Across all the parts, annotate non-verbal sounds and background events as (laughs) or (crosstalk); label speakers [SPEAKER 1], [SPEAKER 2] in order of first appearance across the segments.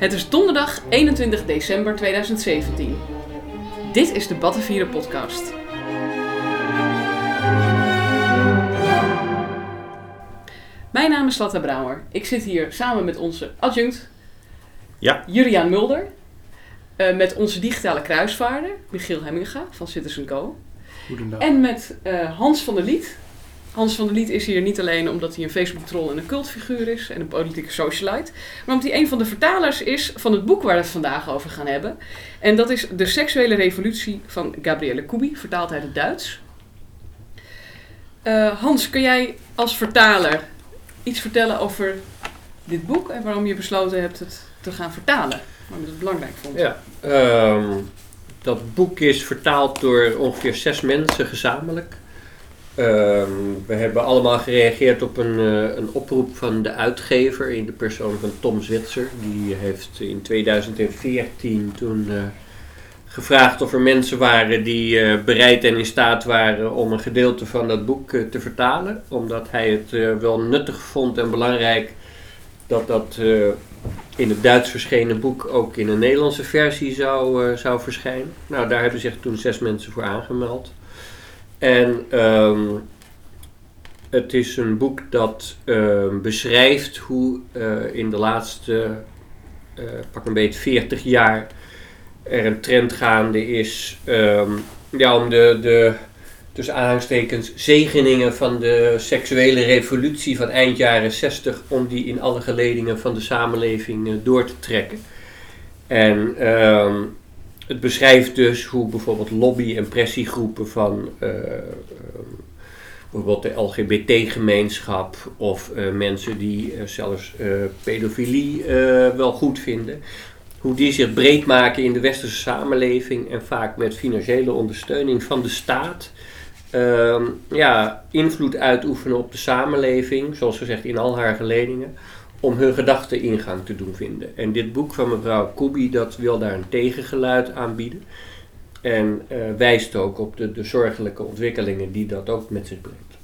[SPEAKER 1] Het is donderdag 21 december 2017. Dit is de Battenvieren podcast. Mijn naam is Latta Brouwer. Ik zit hier samen met onze adjunct
[SPEAKER 2] Ja.
[SPEAKER 1] Juriaan Mulder. eh, met onze digitale kruisvaarder Michiel Hemminga van Citizen Go.
[SPEAKER 3] Goedendag.
[SPEAKER 1] En met eh, Hans van der Liet. Hans van der Liet is hier niet alleen omdat hij een Facebook-troll en een cultfiguur is en een politieke socialite, maar omdat hij een van de vertalers is van het boek waar we het vandaag over gaan hebben. En dat is De Seksuele Revolutie van Gabriele Kubi, vertaald uit het Duits. Eh, Hans, kun jij als vertaler iets vertellen over dit boek en waarom je besloten hebt het te gaan vertalen? Waarom je het belangrijk vond?
[SPEAKER 2] Ja, ehm, dat boek is vertaald door ongeveer zes mensen gezamenlijk. Ehm, we hebben allemaal gereageerd op een, eh, een oproep van de uitgever in de persoon van Tom Zwitser. Die heeft in 2014 toen eh, gevraagd of er mensen waren die eh, bereid en in staat waren om een gedeelte van dat boek te vertalen. Omdat hij het wel nuttig vond en belangrijk dat dat in het Duits verschenen boek ook in een Nederlandse versie zou, zou verschijnen. Nou, daar hebben zich toen zes mensen voor aangemeld. En ehm, het is een boek dat ehm, beschrijft hoe eh, in de laatste eh, pak een beetje 40 jaar er een trend gaande is ehm, ja, om de, de tussen aanhalingstekens zegeningen van de seksuele revolutie van eind jaren 60 om die in alle geledingen van de samenleving eh, door te trekken. En het beschrijft dus hoe bijvoorbeeld lobby- en pressiegroepen van eh, ehm, bijvoorbeeld de LGBT-gemeenschap of eh, mensen die eh, zelfs eh, pedofilie eh, wel goed vinden, hoe die zich breed maken in de westerse samenleving en vaak met financiële ondersteuning van de staat ehm, ja, invloed uitoefenen op de samenleving, zoals gezegd in al haar geledingen, om hun gedachten ingang te doen vinden. En dit boek van mevrouw Kubi, dat wil daar een tegengeluid aanbieden. En eh, wijst ook op de, de zorgelijke ontwikkelingen die dat ook met zich brengt.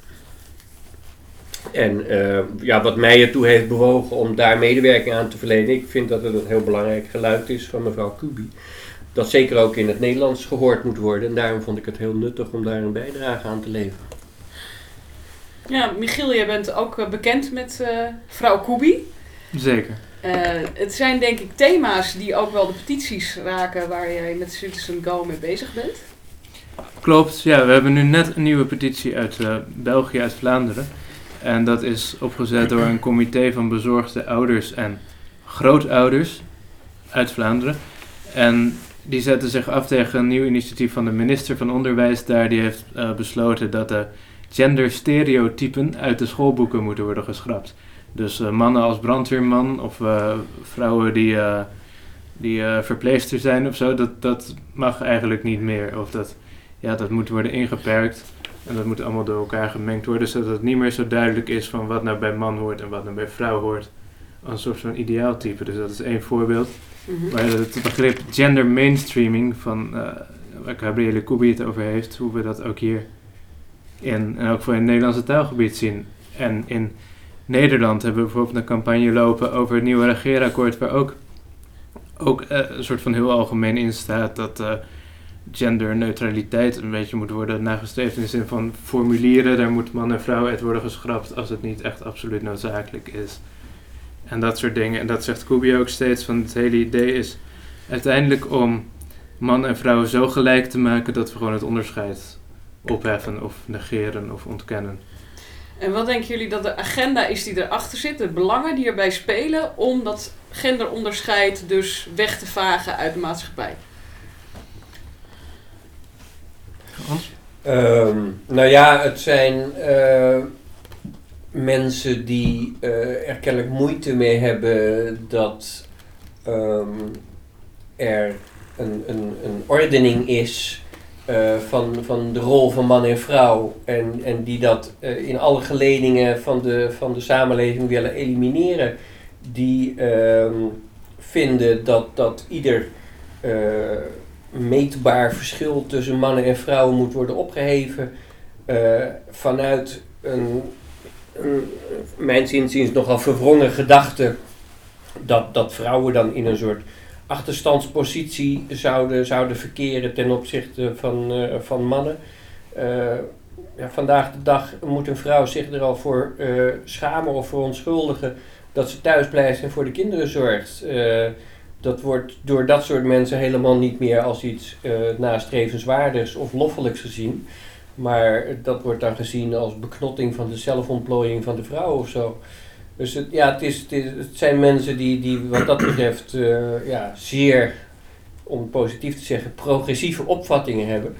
[SPEAKER 2] En eh, ja, wat mij ertoe heeft bewogen om daar medewerking aan te verlenen, ik vind dat het een heel belangrijk geluid is van mevrouw Kubi. Dat zeker ook in het Nederlands gehoord moet worden. En daarom vond ik het heel nuttig om daar een bijdrage aan te leveren.
[SPEAKER 1] Ja, Michiel, jij bent ook eh, bekend met eh, vrouw Kubi.
[SPEAKER 3] Zeker.
[SPEAKER 1] Eh, het zijn denk ik thema's die ook wel de petities raken waar jij met Citizen Go mee bezig bent.
[SPEAKER 3] Klopt, ja, we hebben nu net een nieuwe petitie uit België, uit Vlaanderen. En dat is opgezet door een comité van bezorgde ouders en grootouders uit Vlaanderen. En die zetten zich af tegen een nieuw initiatief van de minister van Onderwijs daar. Die heeft besloten dat de genderstereotypen uit de schoolboeken moeten worden geschrapt. Dus eh, mannen als brandweerman of eh, vrouwen die, eh, die verpleegster zijn of zo, dat, dat mag eigenlijk niet meer. Of dat, ja, dat moet worden ingeperkt. En dat moet allemaal door elkaar gemengd worden, zodat het niet meer zo duidelijk is van wat nou bij man hoort en wat nou bij vrouw hoort. Als een soort van ideaaltype. Dus dat is één voorbeeld.
[SPEAKER 1] Mhm.
[SPEAKER 3] Maar het begrip gender mainstreaming, van, waar Gabriele Kubi het over heeft, hoe we dat ook hier in, en ook voor in het Nederlandse taalgebied zien. En in Nederland hebben we bijvoorbeeld een campagne lopen over het nieuwe regeerakkoord, waar ook, ook eh, een soort van heel algemeen in staat dat eh, genderneutraliteit een beetje moet worden nagestreefd in de zin van formulieren, daar moet man en vrouw uit worden geschrapt als het niet echt absoluut noodzakelijk is. En dat soort dingen. En dat zegt Kubi ook steeds, van het hele idee is uiteindelijk om man en vrouw zo gelijk te maken dat we gewoon het onderscheid opheffen of negeren of ontkennen.
[SPEAKER 1] En wat denken jullie dat de agenda is die erachter zit, de belangen die erbij spelen om dat genderonderscheid dus weg te vagen uit de maatschappij?
[SPEAKER 2] Ehm, nou ja, het zijn eh, mensen die eh, er kennelijk moeite mee hebben dat ehm, er een, een, een ordening is eh, van, van de rol van man en vrouw. En, en die dat eh, in alle geledingen van de, van de samenleving willen elimineren. Die ehm, vinden dat, dat ieder eh, meetbaar verschil tussen mannen en vrouwen moet worden opgeheven eh, vanuit een, een, mijn nogal verwrongen gedachte dat, dat vrouwen dan in een soort achterstandspositie zouden, zouden verkeren ten opzichte van, eh, van mannen. Eh, ja, vandaag de dag moet een vrouw zich er al voor eh, schamen of verontschuldigen dat ze thuis blijft en voor de kinderen zorgt. Dat wordt door dat soort mensen helemaal niet meer als iets uh, nastrevenswaardigs of loffelijks gezien. Maar dat wordt dan gezien als beknotting van de zelfontplooiing van de vrouw of zo. Dus het, ja, het, is, het, zijn mensen die, die wat dat betreft uh, ja, zeer, om positief te zeggen, progressieve opvattingen hebben.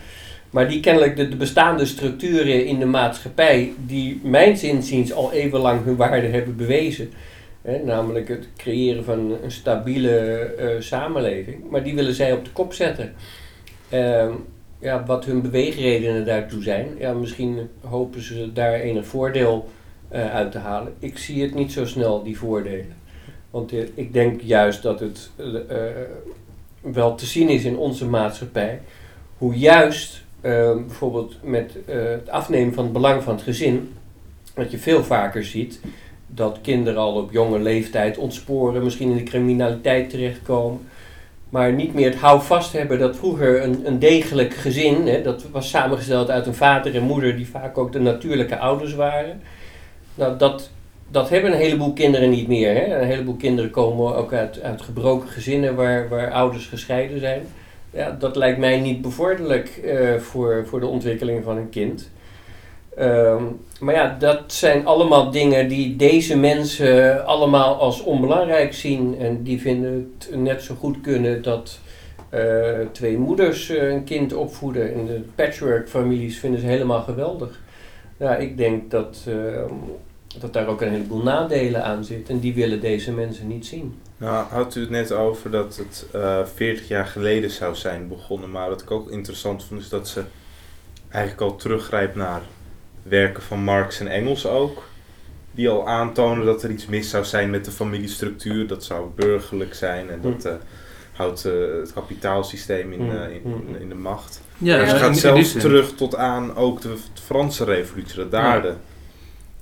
[SPEAKER 2] Maar die kennelijk de, de, bestaande structuren in de maatschappij, die mijns inziens al eeuwenlang hun waarde hebben bewezen. Hè, namelijk het creëren van een stabiele uh, samenleving. Maar die willen zij op de kop zetten. Uh, ja, wat hun beweegredenen daartoe zijn. Ja, misschien hopen ze daar enig voordeel uh, uit te halen. Ik zie het niet zo snel, die voordelen. Want uh, ik denk juist dat het wel te zien is in onze maatschappij. Hoe juist bijvoorbeeld met het afnemen van het belang van het gezin. Wat je veel vaker ziet dat kinderen al op jonge leeftijd ontsporen, misschien in de criminaliteit terechtkomen. Maar niet meer het houvast hebben dat vroeger een, een degelijk gezin, hè, dat was samengesteld uit een vader en moeder die vaak ook de natuurlijke ouders waren. Nou, dat, dat hebben een heleboel kinderen niet meer. Hè. Een heleboel kinderen komen ook uit, uit gebroken gezinnen waar, waar ouders gescheiden zijn. Ja, dat lijkt mij niet bevorderlijk uh, voor, voor de ontwikkeling van een kind. Um, maar ja, dat zijn allemaal dingen die deze mensen allemaal als onbelangrijk zien. En die vinden het net zo goed kunnen dat uh, twee moeders uh, een kind opvoeden. In de patchwork-families vinden ze helemaal geweldig. Nou, ik denk dat, uh, dat daar ook een heleboel nadelen aan zitten. En die willen deze mensen niet zien.
[SPEAKER 4] Nou, had u het net over dat het 40 jaar geleden zou zijn begonnen. Maar wat ik ook interessant vond is dat ze eigenlijk al teruggrijpt naar werken van Marx en Engels ook. Die al aantonen dat er iets mis zou zijn met de familiestructuur. Dat zou burgerlijk zijn en dat uh, houdt uh, het kapitaalsysteem in, uh, in, in, in, de macht. Ja, dus het gaat zelfs terug tot aan ook de, de Franse revolutie, dat daar de...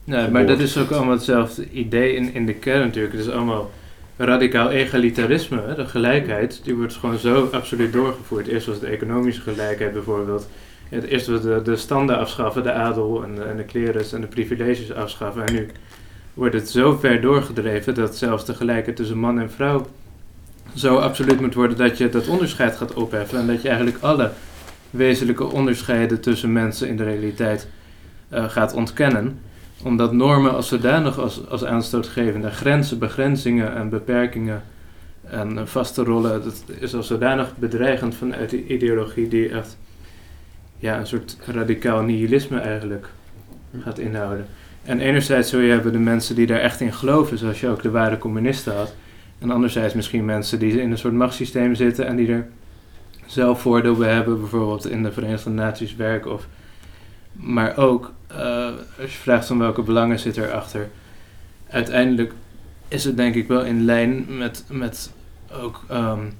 [SPEAKER 3] Nee, maar dat is ook allemaal hetzelfde idee in, in de kern natuurlijk. Het is allemaal radicaal egalitarisme, hè? de gelijkheid, die wordt gewoon zo absoluut doorgevoerd. Eerst was de economische gelijkheid bijvoorbeeld het eerst we de, de standen afschaffen, de adel en de, en de klerus en de privileges afschaffen. En nu wordt het zo ver doorgedreven dat zelfs de gelijkheid tussen man en vrouw zo absoluut moet worden dat je dat onderscheid gaat opheffen. En dat je eigenlijk alle wezenlijke onderscheiden tussen mensen in de realiteit uh, gaat ontkennen. Omdat normen als zodanig als, als aanstootgevende grenzen, begrenzingen en beperkingen en vaste rollen, dat is als zodanig bedreigend vanuit die ideologie die echt ja, een soort radicaal nihilisme eigenlijk gaat inhouden. En enerzijds zul je hebben de mensen die daar echt in geloven, zoals je ook de ware communisten had. En anderzijds misschien mensen die in een soort machtssysteem zitten en die er zelf voordeel bij hebben, bijvoorbeeld in de Verenigde Naties werken. Of, maar ook, uh, als je vraagt van welke belangen zit erachter, uiteindelijk is het denk ik wel in lijn met, met ook um,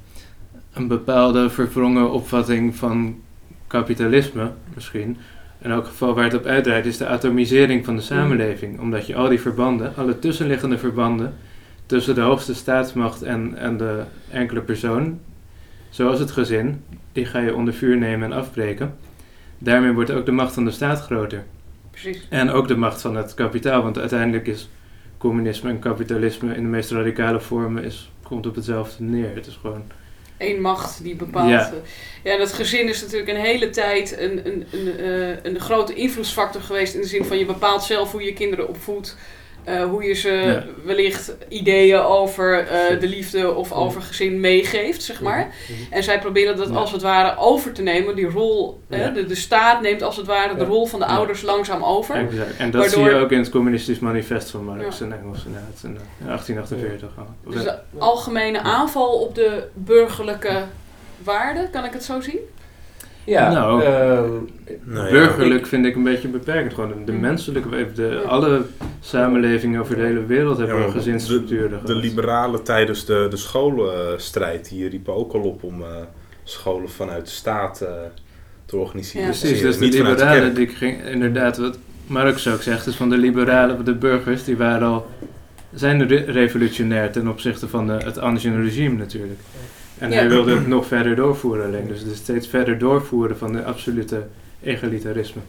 [SPEAKER 3] een bepaalde verwrongen opvatting van kapitalisme misschien. In elk geval waar het op uitdraait is de atomisering van de samenleving. Omdat je al die verbanden, alle tussenliggende verbanden tussen de hoogste staatsmacht en, en de enkele persoon, zoals het gezin, die ga je onder vuur nemen en afbreken. Daarmee wordt ook de macht van de staat groter.
[SPEAKER 1] Precies.
[SPEAKER 3] En ook de macht van het kapitaal, want uiteindelijk is communisme en kapitalisme in de meest radicale vormen is, komt op hetzelfde neer. Het is gewoon
[SPEAKER 1] één macht die bepaalt. Ja. ja, dat gezin is natuurlijk een hele tijd een, een, een, uh, een grote invloedsfactor geweest. In de zin van je bepaalt zelf hoe je kinderen opvoedt. Uh, hoe je ze ja. wellicht ideeën over uh, de liefde of over gezin meegeeft, zeg maar. En zij proberen dat als het ware over te nemen, die rol, de, de staat neemt als het ware de rol van de ouders langzaam over.
[SPEAKER 3] Exact. En dat Waardoor, zie je ook in het communistisch manifest van Marx en Engels inderdaad, in 1848 al.
[SPEAKER 1] Dus de algemene aanval op de burgerlijke waarden, kan ik het zo zien?
[SPEAKER 3] Ja, nou, uh, nou burgerlijk ja, vind ik een beetje beperkend. Gewoon de, de menselijke, de, alle samenlevingen over de hele wereld hebben ja, gezinsstructuren.
[SPEAKER 4] De, de, liberalen tijdens de, de scholenstrijd hier riepen ook al op om uh, scholen vanuit de staat uh, te organiseren.
[SPEAKER 3] Ja. Precies, dus de liberalen, die ging inderdaad, wat Marx ook zegt, dus van de liberalen, de burgers, die waren al zijn re- revolutionair ten opzichte van de, het ancien regime natuurlijk. En
[SPEAKER 1] Ja.
[SPEAKER 3] hij wilde het nog verder doorvoeren alleen. Dus het steeds verder doorvoeren van de absolute egalitarisme.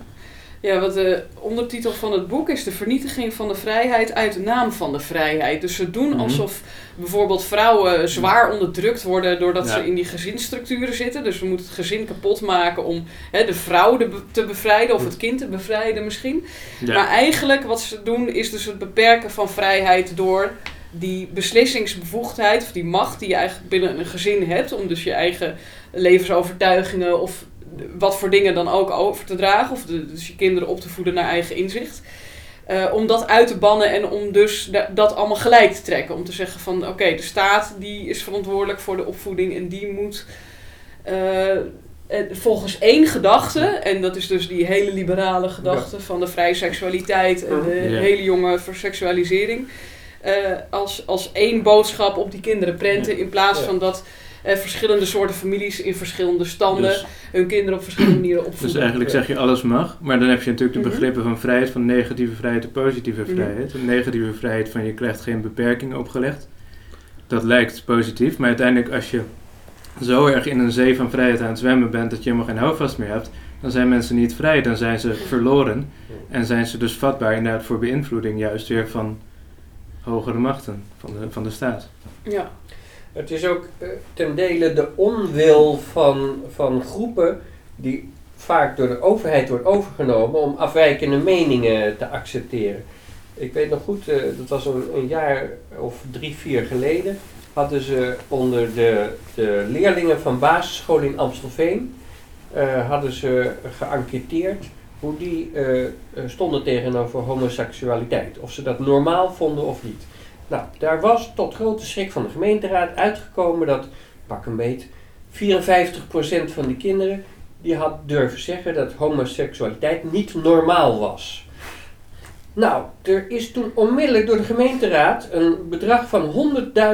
[SPEAKER 1] Ja, wat de ondertitel van het boek is de vernietiging van de vrijheid uit de naam van de vrijheid. Dus ze doen
[SPEAKER 3] Mhm.
[SPEAKER 1] alsof bijvoorbeeld vrouwen zwaar onderdrukt worden doordat
[SPEAKER 3] Ja.
[SPEAKER 1] ze in die gezinsstructuren zitten. Dus we moeten het gezin kapot maken om hè, de vrouw te bevrijden of het kind te bevrijden misschien.
[SPEAKER 3] Ja.
[SPEAKER 1] Maar eigenlijk wat ze doen is dus het beperken van vrijheid door die beslissingsbevoegdheid of die macht die je eigenlijk binnen een gezin hebt om dus je eigen levensovertuigingen of wat voor dingen dan ook over te dragen of de- dus je kinderen op te voeden naar eigen inzicht. Eh, om dat uit te bannen en om dus da- dat allemaal gelijk te trekken. Om te zeggen van oké, de staat die is verantwoordelijk voor de opvoeding en die moet eh, volgens één gedachte, en dat is dus die hele liberale gedachte van de vrije seksualiteit en de
[SPEAKER 3] Ja.
[SPEAKER 1] hele jonge verseksualisering, eh, als, als één boodschap op die kinderen prenten in plaats
[SPEAKER 2] Ja.
[SPEAKER 1] van dat eh, verschillende soorten families in verschillende standen
[SPEAKER 3] Dus,
[SPEAKER 1] hun kinderen op verschillende manieren opvoeden.
[SPEAKER 3] dus eigenlijk zeg je alles mag, maar dan heb je natuurlijk de
[SPEAKER 1] Mhm.
[SPEAKER 3] begrippen van vrijheid, van negatieve vrijheid en positieve
[SPEAKER 1] Mhm.
[SPEAKER 3] vrijheid. Een negatieve vrijheid van je krijgt geen beperkingen opgelegd. Dat lijkt positief, maar uiteindelijk als je zo erg in een zee van vrijheid aan het zwemmen bent dat je helemaal geen houvast meer hebt, dan zijn mensen niet vrij, dan zijn ze verloren. En zijn ze dus vatbaar inderdaad voor beïnvloeding juist weer van hogere machten, van de, van de staat.
[SPEAKER 1] Ja.
[SPEAKER 2] Het is ook eh, ten dele de onwil van, van groepen die vaak door de overheid wordt overgenomen om afwijkende meningen te accepteren. Ik weet nog goed, eh, dat was een, een jaar of drie, vier geleden, hadden ze onder de, de leerlingen van basisschool in Amstelveen, eh, hadden ze geënquêteerd hoe die eh, eh, stonden tegenover homoseksualiteit. Of ze dat normaal vonden of niet. Nou, daar was tot grote schrik van de gemeenteraad uitgekomen dat, pak een beet, 54% van de kinderen die had durven zeggen dat homoseksualiteit niet normaal was. Nou, er is toen onmiddellijk door de gemeenteraad een bedrag van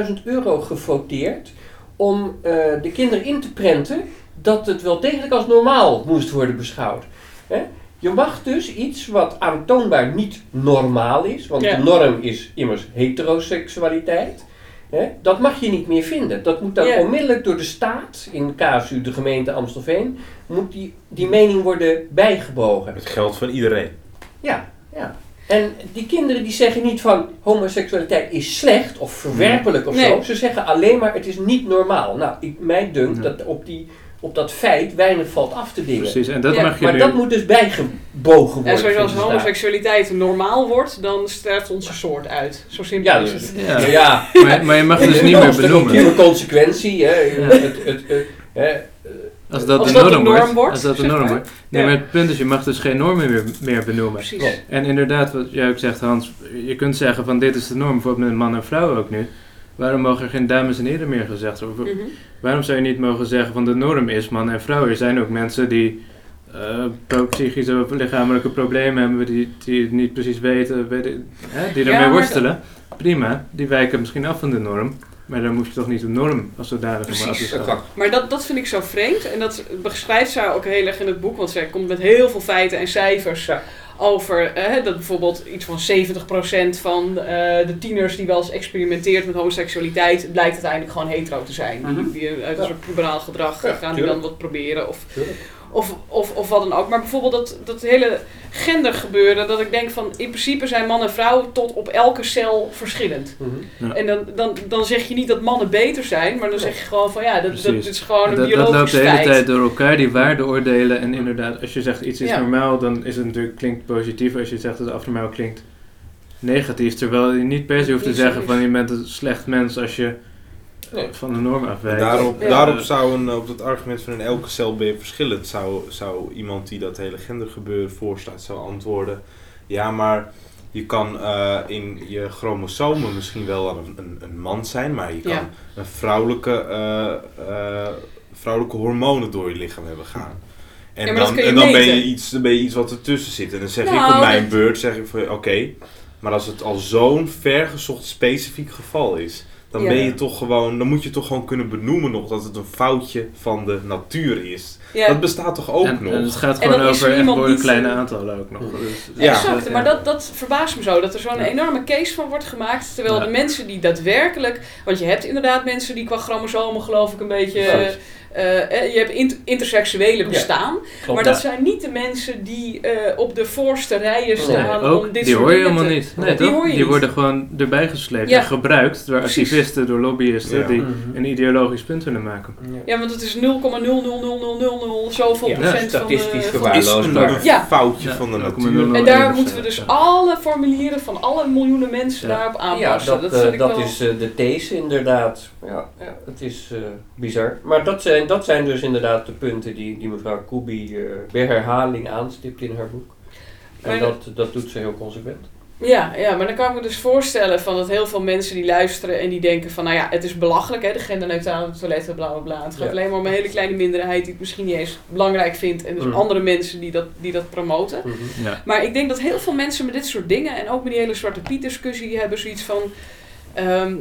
[SPEAKER 2] 100.000 euro gevoteerd om eh, de kinderen in te prenten dat het wel degelijk als normaal moest worden beschouwd. Hè? Je mag dus iets wat aantoonbaar niet normaal is, want
[SPEAKER 1] Ja.
[SPEAKER 2] de norm is immers heteroseksualiteit. Hè? Dat mag je niet meer vinden. Dat moet dan
[SPEAKER 1] Ja.
[SPEAKER 2] onmiddellijk door de staat, in casu de gemeente Amstelveen, moet die, die mening worden bijgebogen.
[SPEAKER 4] Het geldt van iedereen.
[SPEAKER 2] Ja, ja. En die kinderen die zeggen niet van homoseksualiteit is slecht of verwerpelijk of
[SPEAKER 1] Nee.
[SPEAKER 2] zo. Ze zeggen alleen maar het is niet normaal. Nou, ik, mij dunkt
[SPEAKER 3] Ja.
[SPEAKER 2] dat op, die, op dat feit weinig valt af te dingen.
[SPEAKER 3] Precies, en dat
[SPEAKER 1] Ja,
[SPEAKER 3] mag je
[SPEAKER 2] Maar
[SPEAKER 3] nu...
[SPEAKER 2] dat moet dus bijgebogen worden.
[SPEAKER 1] En zoals homoseksualiteit normaal wordt, dan sterft onze soort uit. Zo simpel
[SPEAKER 2] Ja,
[SPEAKER 1] is het.
[SPEAKER 3] Ja.
[SPEAKER 2] ja. ja.
[SPEAKER 3] Maar, maar je mag het (laughs) dus niet meer
[SPEAKER 2] is de
[SPEAKER 3] benoemen.
[SPEAKER 2] ultieme consequentie. Hè. Het, het, het, hè.
[SPEAKER 3] Als dat,
[SPEAKER 1] Als
[SPEAKER 3] de,
[SPEAKER 1] dat de
[SPEAKER 3] norm
[SPEAKER 1] norm
[SPEAKER 3] wordt,
[SPEAKER 1] wordt,
[SPEAKER 3] Als dat de norm wordt. Nee,
[SPEAKER 2] Ja.
[SPEAKER 3] maar het punt is, je mag dus geen normen meer, meer benoemen.
[SPEAKER 1] Precies.
[SPEAKER 3] En inderdaad, wat jij ook zegt Hans, je kunt zeggen van dit is de norm, bijvoorbeeld met man en vrouw ook nu. Waarom mogen er geen dames en heren meer gezegd worden?
[SPEAKER 1] Mhm.
[SPEAKER 3] Waarom zou je niet mogen zeggen van de norm is man en vrouw? Er zijn ook mensen die eh, psychische of lichamelijke problemen hebben, die, die het niet precies weten, weten hè, die
[SPEAKER 1] Ja,
[SPEAKER 3] ermee
[SPEAKER 1] maar
[SPEAKER 3] worstelen. Prima, die wijken misschien af van de norm. Maar dan moet je toch niet de norm als zodanig maar
[SPEAKER 1] Precies.
[SPEAKER 2] Exact.
[SPEAKER 1] Maar dat, dat vind ik zo vreemd. En dat beschrijft zij ook heel erg in het boek. Want zij komt met heel veel feiten en cijfers
[SPEAKER 2] Ja.
[SPEAKER 1] Over eh, dat bijvoorbeeld iets van 70% van eh, de tieners die wel eens experimenteert met homoseksualiteit, blijkt uiteindelijk gewoon hetero te zijn.
[SPEAKER 2] Mhm.
[SPEAKER 1] Die, die uit een
[SPEAKER 2] Ja.
[SPEAKER 1] soort puberaal gedrag
[SPEAKER 2] Ja,
[SPEAKER 1] gaan die dan wat proberen. Of,
[SPEAKER 2] Tuurlijk.
[SPEAKER 1] Of, of, of wat dan ook. Maar bijvoorbeeld dat, dat hele gendergebeuren, dat ik denk van in principe zijn man en vrouw tot op elke cel verschillend.
[SPEAKER 2] Mhm.
[SPEAKER 3] Ja.
[SPEAKER 1] En dan, dan, dan zeg je niet dat mannen beter zijn, maar dan zeg je gewoon van ja, dat, dat is gewoon een
[SPEAKER 3] dat, dat
[SPEAKER 1] biologisch
[SPEAKER 3] loopt de hele
[SPEAKER 1] feit.
[SPEAKER 3] tijd door elkaar, die waardeoordelen. En inderdaad, als je zegt iets is
[SPEAKER 1] Ja.
[SPEAKER 3] normaal, dan is het natuurlijk, klinkt positief. Als je zegt dat het abnormaal klinkt negatief. Terwijl je niet per se hoeft te zeggen van je bent een slecht mens als je
[SPEAKER 2] Nee.
[SPEAKER 3] van de norm afwijkt.
[SPEAKER 4] Daarop,
[SPEAKER 1] Ja.
[SPEAKER 4] daarop zou een, op dat argument van in elke cel ben je verschillend, zou, zou iemand die dat hele gendergebeuren voorstaat, zou antwoorden. Ja, maar je kan eh, in je chromosomen misschien wel een, een, een man zijn, maar je kan
[SPEAKER 1] Ja.
[SPEAKER 4] een vrouwelijke, eh, eh, vrouwelijke hormonen door je lichaam hebben gaan. En
[SPEAKER 1] Ja,
[SPEAKER 4] dan, en dan ben, je iets, dan ben je iets wat ertussen zit. En dan zeg ik
[SPEAKER 1] Nou,
[SPEAKER 4] op mijn beurt, zeg ik van oké, maar als het al zo'n vergezocht specifiek geval is, dan ben je toch gewoon, dan moet je toch gewoon kunnen benoemen nog dat het een foutje van de natuur is.
[SPEAKER 1] Ja.
[SPEAKER 4] Dat bestaat toch ook
[SPEAKER 3] en,
[SPEAKER 4] nog?
[SPEAKER 3] en het gaat gewoon
[SPEAKER 1] er
[SPEAKER 3] over echt een kleine aantallen ook nog. Dus,
[SPEAKER 4] Ja.
[SPEAKER 1] Exact, maar dat, dat verbaast me zo, dat er zo'n
[SPEAKER 3] Ja.
[SPEAKER 1] enorme case van wordt gemaakt. Terwijl
[SPEAKER 3] Ja.
[SPEAKER 1] de mensen die daadwerkelijk... Want je hebt inderdaad mensen die qua chromosomen geloof ik een beetje... Eh, eh, je hebt int- interseksuele bestaan.
[SPEAKER 2] Klopt.
[SPEAKER 1] maar dat zijn niet de mensen die eh, op de voorste rijen staan
[SPEAKER 3] Nee,
[SPEAKER 1] om dit
[SPEAKER 3] die
[SPEAKER 1] soort
[SPEAKER 3] hoor je helemaal niet. Nee,
[SPEAKER 1] Die
[SPEAKER 3] toch?
[SPEAKER 1] hoor je
[SPEAKER 3] die
[SPEAKER 1] niet.
[SPEAKER 3] worden gewoon erbij gesleept
[SPEAKER 1] Ja.
[SPEAKER 3] en gebruikt door
[SPEAKER 1] Precies.
[SPEAKER 3] activisten, door lobbyisten
[SPEAKER 4] Ja.
[SPEAKER 3] die
[SPEAKER 2] Mhm.
[SPEAKER 3] een ideologisch punt willen maken.
[SPEAKER 1] Ja, want het is 0,00000 zoveel
[SPEAKER 2] Ja,
[SPEAKER 1] procent van de...
[SPEAKER 2] statistisch
[SPEAKER 1] van-
[SPEAKER 4] een
[SPEAKER 1] Ja.
[SPEAKER 4] foutje
[SPEAKER 3] Ja,
[SPEAKER 4] van de
[SPEAKER 3] 0,0.
[SPEAKER 4] natuur.
[SPEAKER 1] En daar moeten we dus
[SPEAKER 3] Ja.
[SPEAKER 1] alle formulieren van alle miljoenen mensen
[SPEAKER 3] Ja.
[SPEAKER 1] daarop
[SPEAKER 2] Ja,
[SPEAKER 1] aanpassen.
[SPEAKER 2] dat,
[SPEAKER 1] dat
[SPEAKER 2] eh, dat is eh, de these inderdaad. Ja, ja het is eh, bizar. Maar dat zijn, dat zijn dus inderdaad de punten die, die mevrouw Kubi eh bij herhaling aanstipt in haar boek. En
[SPEAKER 1] Maar
[SPEAKER 2] dat, dat doet ze heel consequent.
[SPEAKER 1] Ja, ja, maar dan kan ik me dus voorstellen van dat heel veel mensen die luisteren en die denken van, nou ja, het is belachelijk, hè, de genderneutrale toiletten, bla bla bla. Het gaat
[SPEAKER 2] Ja.
[SPEAKER 1] alleen maar om een hele kleine minderheid die het misschien niet eens belangrijk vindt en dus
[SPEAKER 2] Mhm.
[SPEAKER 1] andere mensen die dat, die dat promoten.
[SPEAKER 2] Mhm.
[SPEAKER 3] Ja.
[SPEAKER 1] Maar ik denk dat heel veel mensen met dit soort dingen en ook met die hele Zwarte Piet discussie, hebben zoiets van, ehm,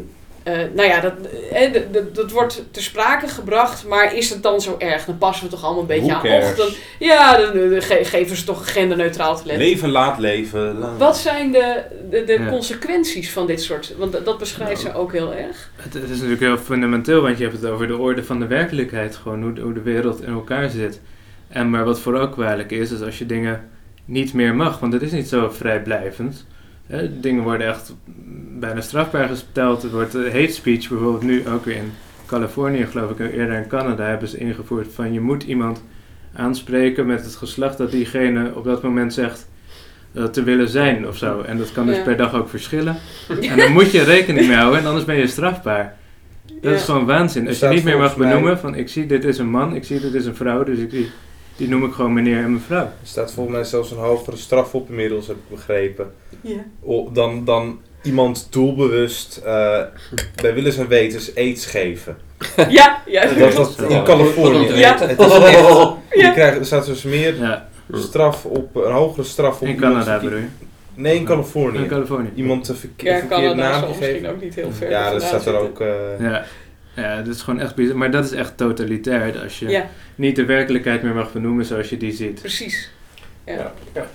[SPEAKER 1] eh, nou ja, dat, eh, dat, dat, wordt ter sprake gebracht, maar is het dan zo erg? Dan passen we toch allemaal een beetje
[SPEAKER 4] Who
[SPEAKER 1] aan. dan, ja, dan, dan ge- geven ze toch een genderneutraal toilet.
[SPEAKER 4] Leven laat leven. laat-
[SPEAKER 1] Wat zijn de, de, de
[SPEAKER 3] Ja.
[SPEAKER 1] consequenties van dit soort? Want dat, dat beschrijft
[SPEAKER 3] Nou.
[SPEAKER 1] ze ook heel erg.
[SPEAKER 3] Het, het is natuurlijk heel fundamenteel, want je hebt het over de orde van de werkelijkheid, gewoon hoe, de- hoe de wereld in elkaar zit. En maar wat vooral kwalijk is, is als je dingen niet meer mag, want het is niet zo vrijblijvend. Dingen worden echt bijna strafbaar gesteld. Er wordt eh, hate speech bijvoorbeeld nu ook weer in Californië, geloof ik, en eerder in Canada hebben ze ingevoerd van je moet iemand aanspreken met het geslacht dat diegene op dat moment zegt eh, te willen zijn of zo. En dat kan dus
[SPEAKER 1] Ja.
[SPEAKER 3] per dag ook verschillen. (laughs) En daar moet je rekening mee houden en anders ben je strafbaar. Dat is gewoon waanzin. Als je niet meer mag benoemen van ik zie dit is een man, ik zie dit is een vrouw, dus ik, die, die noem ik gewoon meneer en mevrouw.
[SPEAKER 4] Er staat volgens mij zelfs een hogere straf op inmiddels, heb ik begrepen.
[SPEAKER 1] Ja.
[SPEAKER 4] O- Dan, dan iemand doelbewust eh bij willens en wetens aids geven. (laughs)
[SPEAKER 1] Ja, ja.
[SPEAKER 4] Dat, dat in
[SPEAKER 2] Ja.
[SPEAKER 4] Californië.
[SPEAKER 1] Ja.
[SPEAKER 4] Het is echt, je
[SPEAKER 1] Ja.
[SPEAKER 4] krijgt, er staat dus meer
[SPEAKER 3] Ja,
[SPEAKER 4] straf op, een hogere straf op
[SPEAKER 3] in Canada
[SPEAKER 4] die-
[SPEAKER 3] bedoel je?
[SPEAKER 4] Nee, in Californië.
[SPEAKER 3] In Californië.
[SPEAKER 4] Iemand een verke
[SPEAKER 1] Ja,
[SPEAKER 4] verkeerd
[SPEAKER 1] Canada zal
[SPEAKER 4] naamje
[SPEAKER 1] misschien ook niet heel ver
[SPEAKER 4] Ja, dat staat er ook. eh,
[SPEAKER 3] Ja. Ja, dat is gewoon echt bizar. Maar dat is echt totalitair. Als je
[SPEAKER 1] Ja,
[SPEAKER 3] niet de werkelijkheid meer mag benoemen zoals je die ziet.
[SPEAKER 1] precies. Ja.
[SPEAKER 2] Ja, ja.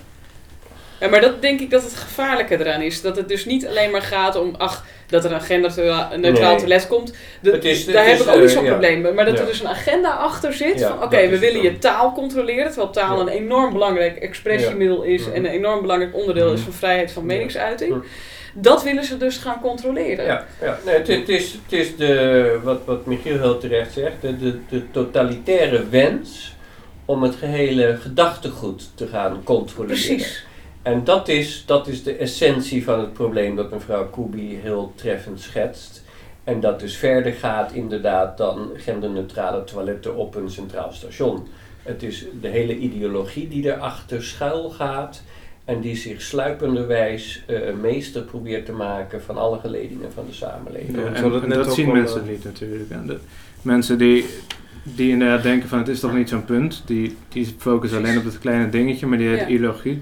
[SPEAKER 1] Ja, maar dat denk ik dat het gevaarlijke eraan is. Dat het dus niet alleen maar gaat om, ach, dat er een genderneutraal
[SPEAKER 2] Nee.
[SPEAKER 1] toilet komt. De-
[SPEAKER 2] Het is-
[SPEAKER 1] daar heb ik ook niet
[SPEAKER 2] eh,
[SPEAKER 1] zo'n
[SPEAKER 2] ja.
[SPEAKER 1] probleem mee. Maar dat er dus een agenda achter zit.
[SPEAKER 2] Ja,
[SPEAKER 1] van, oké, we willen
[SPEAKER 2] dan.
[SPEAKER 1] je taal controleren. Terwijl taal een enorm belangrijk expressiemiddel is.
[SPEAKER 2] Mhm.
[SPEAKER 1] En een enorm belangrijk onderdeel is
[SPEAKER 3] Mhm.
[SPEAKER 1] van vrijheid van
[SPEAKER 2] Ja.
[SPEAKER 1] meningsuiting. Dat willen ze dus gaan controleren.
[SPEAKER 2] Ja, ja. Nee, het, het is, het is de, wat, wat Michiel heel terecht zegt, de, de, de totalitaire wens om het gehele gedachtegoed te gaan controleren.
[SPEAKER 1] Precies.
[SPEAKER 2] En dat is, dat is de essentie van het probleem dat mevrouw Kubi heel treffend schetst. En dat dus verder gaat inderdaad dan genderneutrale toiletten op een centraal station. Het is de hele ideologie die erachter schuil gaat en die zich sluipenderwijs eh meester probeert te maken van alle geledingen van de samenleving.
[SPEAKER 4] Ja,
[SPEAKER 3] en, dat zien mensen
[SPEAKER 4] eh,
[SPEAKER 3] niet natuurlijk. En de, mensen die, die inderdaad denken van het is toch niet zo'n punt. Die, die focussen alleen op het kleine dingetje, maar die hele
[SPEAKER 1] Ja.
[SPEAKER 3] ideologie.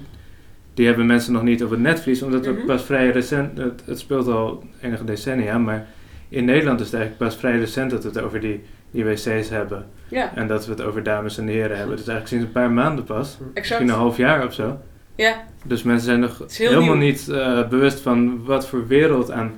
[SPEAKER 3] Die hebben mensen nog niet op het netvlies, omdat het
[SPEAKER 1] Mhm.
[SPEAKER 3] pas vrij recent, het, het speelt al enige decennia, maar in Nederland is het eigenlijk pas vrij recent dat we het over die, die wc's hebben.
[SPEAKER 1] Ja,
[SPEAKER 3] En dat we het over dames en heren hebben. Dus eigenlijk sinds een paar maanden pas.
[SPEAKER 1] exact.
[SPEAKER 3] Misschien een half jaar of zo.
[SPEAKER 1] Ja,
[SPEAKER 3] Dus mensen zijn nog
[SPEAKER 1] heel
[SPEAKER 3] helemaal
[SPEAKER 1] nieuw.
[SPEAKER 3] niet eh, bewust van wat voor wereld aan,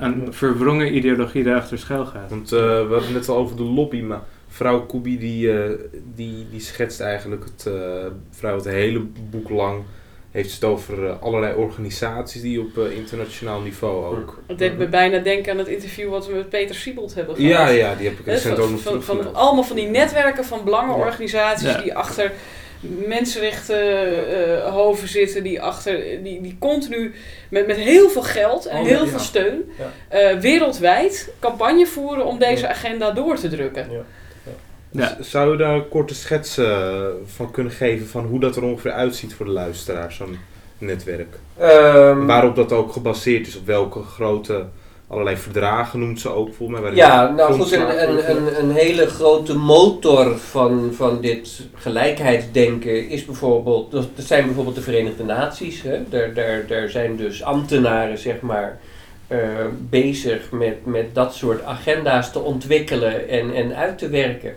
[SPEAKER 4] ja.
[SPEAKER 3] verwrongen ideologie daarachter schuil gaat.
[SPEAKER 4] Want eh, we hadden het net al over de lobby, maar vrouw Kubi die, eh, die, die schetst eigenlijk het, eh vrouw het hele boek lang. Heeft het over allerlei organisaties die op internationaal niveau ook.
[SPEAKER 1] Het deed me bijna denken aan het interview wat we met Peter Siebold hebben gehad.
[SPEAKER 4] Ja, ja, die heb ik recent
[SPEAKER 1] van,
[SPEAKER 4] ook nog
[SPEAKER 1] van, allemaal van die netwerken van belangenorganisaties
[SPEAKER 3] Ja.
[SPEAKER 1] die achter mensenrechtenhoven hoven zitten, die, achter, die, die continu met, met heel veel geld en
[SPEAKER 2] Oh,
[SPEAKER 1] heel
[SPEAKER 2] ja.
[SPEAKER 1] veel steun
[SPEAKER 2] Ja.
[SPEAKER 1] eh, wereldwijd campagne voeren om deze
[SPEAKER 2] Ja.
[SPEAKER 1] agenda door te drukken.
[SPEAKER 2] Ja.
[SPEAKER 3] Ja.
[SPEAKER 4] Z- Zou je daar een korte schets eh, van kunnen geven van hoe dat er ongeveer uitziet voor de luisteraar, zo'n netwerk?
[SPEAKER 2] Ehm,
[SPEAKER 4] Waarop dat ook gebaseerd is, op welke grote, allerlei verdragen noemt ze ook volgens mij. waarin
[SPEAKER 2] Ja, nou goed, een, een, een, een hele grote motor van, van dit gelijkheidsdenken is bijvoorbeeld, dat dat zijn bijvoorbeeld de Verenigde Naties. Hè? Daar, daar, daar zijn dus ambtenaren, zeg maar, eh, bezig met, met dat soort agenda's te ontwikkelen en, en uit te werken.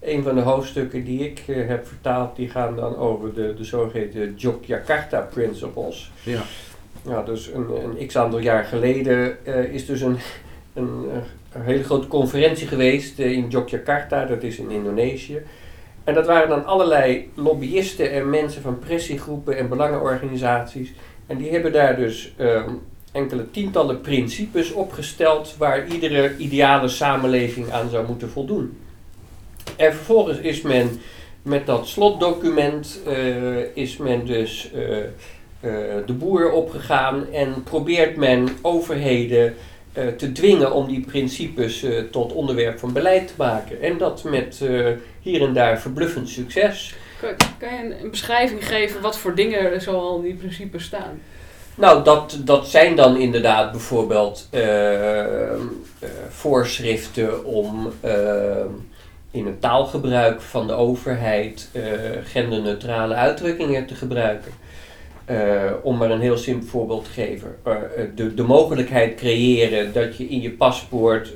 [SPEAKER 2] Een van de hoofdstukken die ik eh, heb vertaald, die gaan dan over de, de zogeheten Yogyakarta Principles.
[SPEAKER 4] Ja.
[SPEAKER 2] Ja, dus een, een x aantal jaar geleden eh, is dus een, een, eh, een hele grote conferentie geweest eh, in Yogyakarta, dat is in Indonesië. En dat waren dan allerlei lobbyisten en mensen van pressiegroepen en belangenorganisaties. En die hebben daar dus ehm, enkele tientallen principes opgesteld waar iedere ideale samenleving aan zou moeten voldoen. En vervolgens is men met dat slotdocument eh, is men dus eh, eh, de boer opgegaan en probeert men overheden eh, te dwingen om die principes eh, tot onderwerp van beleid te maken. En dat met eh, hier en daar verbluffend succes.
[SPEAKER 1] Kan, kan je een, een beschrijving geven wat voor dingen er zoal in die principes staan?
[SPEAKER 2] Nou, dat, dat zijn dan inderdaad bijvoorbeeld eh, eh, voorschriften om eh, in het taalgebruik van de overheid eh, genderneutrale uitdrukkingen te gebruiken. Eh, om maar een heel simpel voorbeeld te geven. Eh, eh, de, de mogelijkheid creëren dat je in je paspoort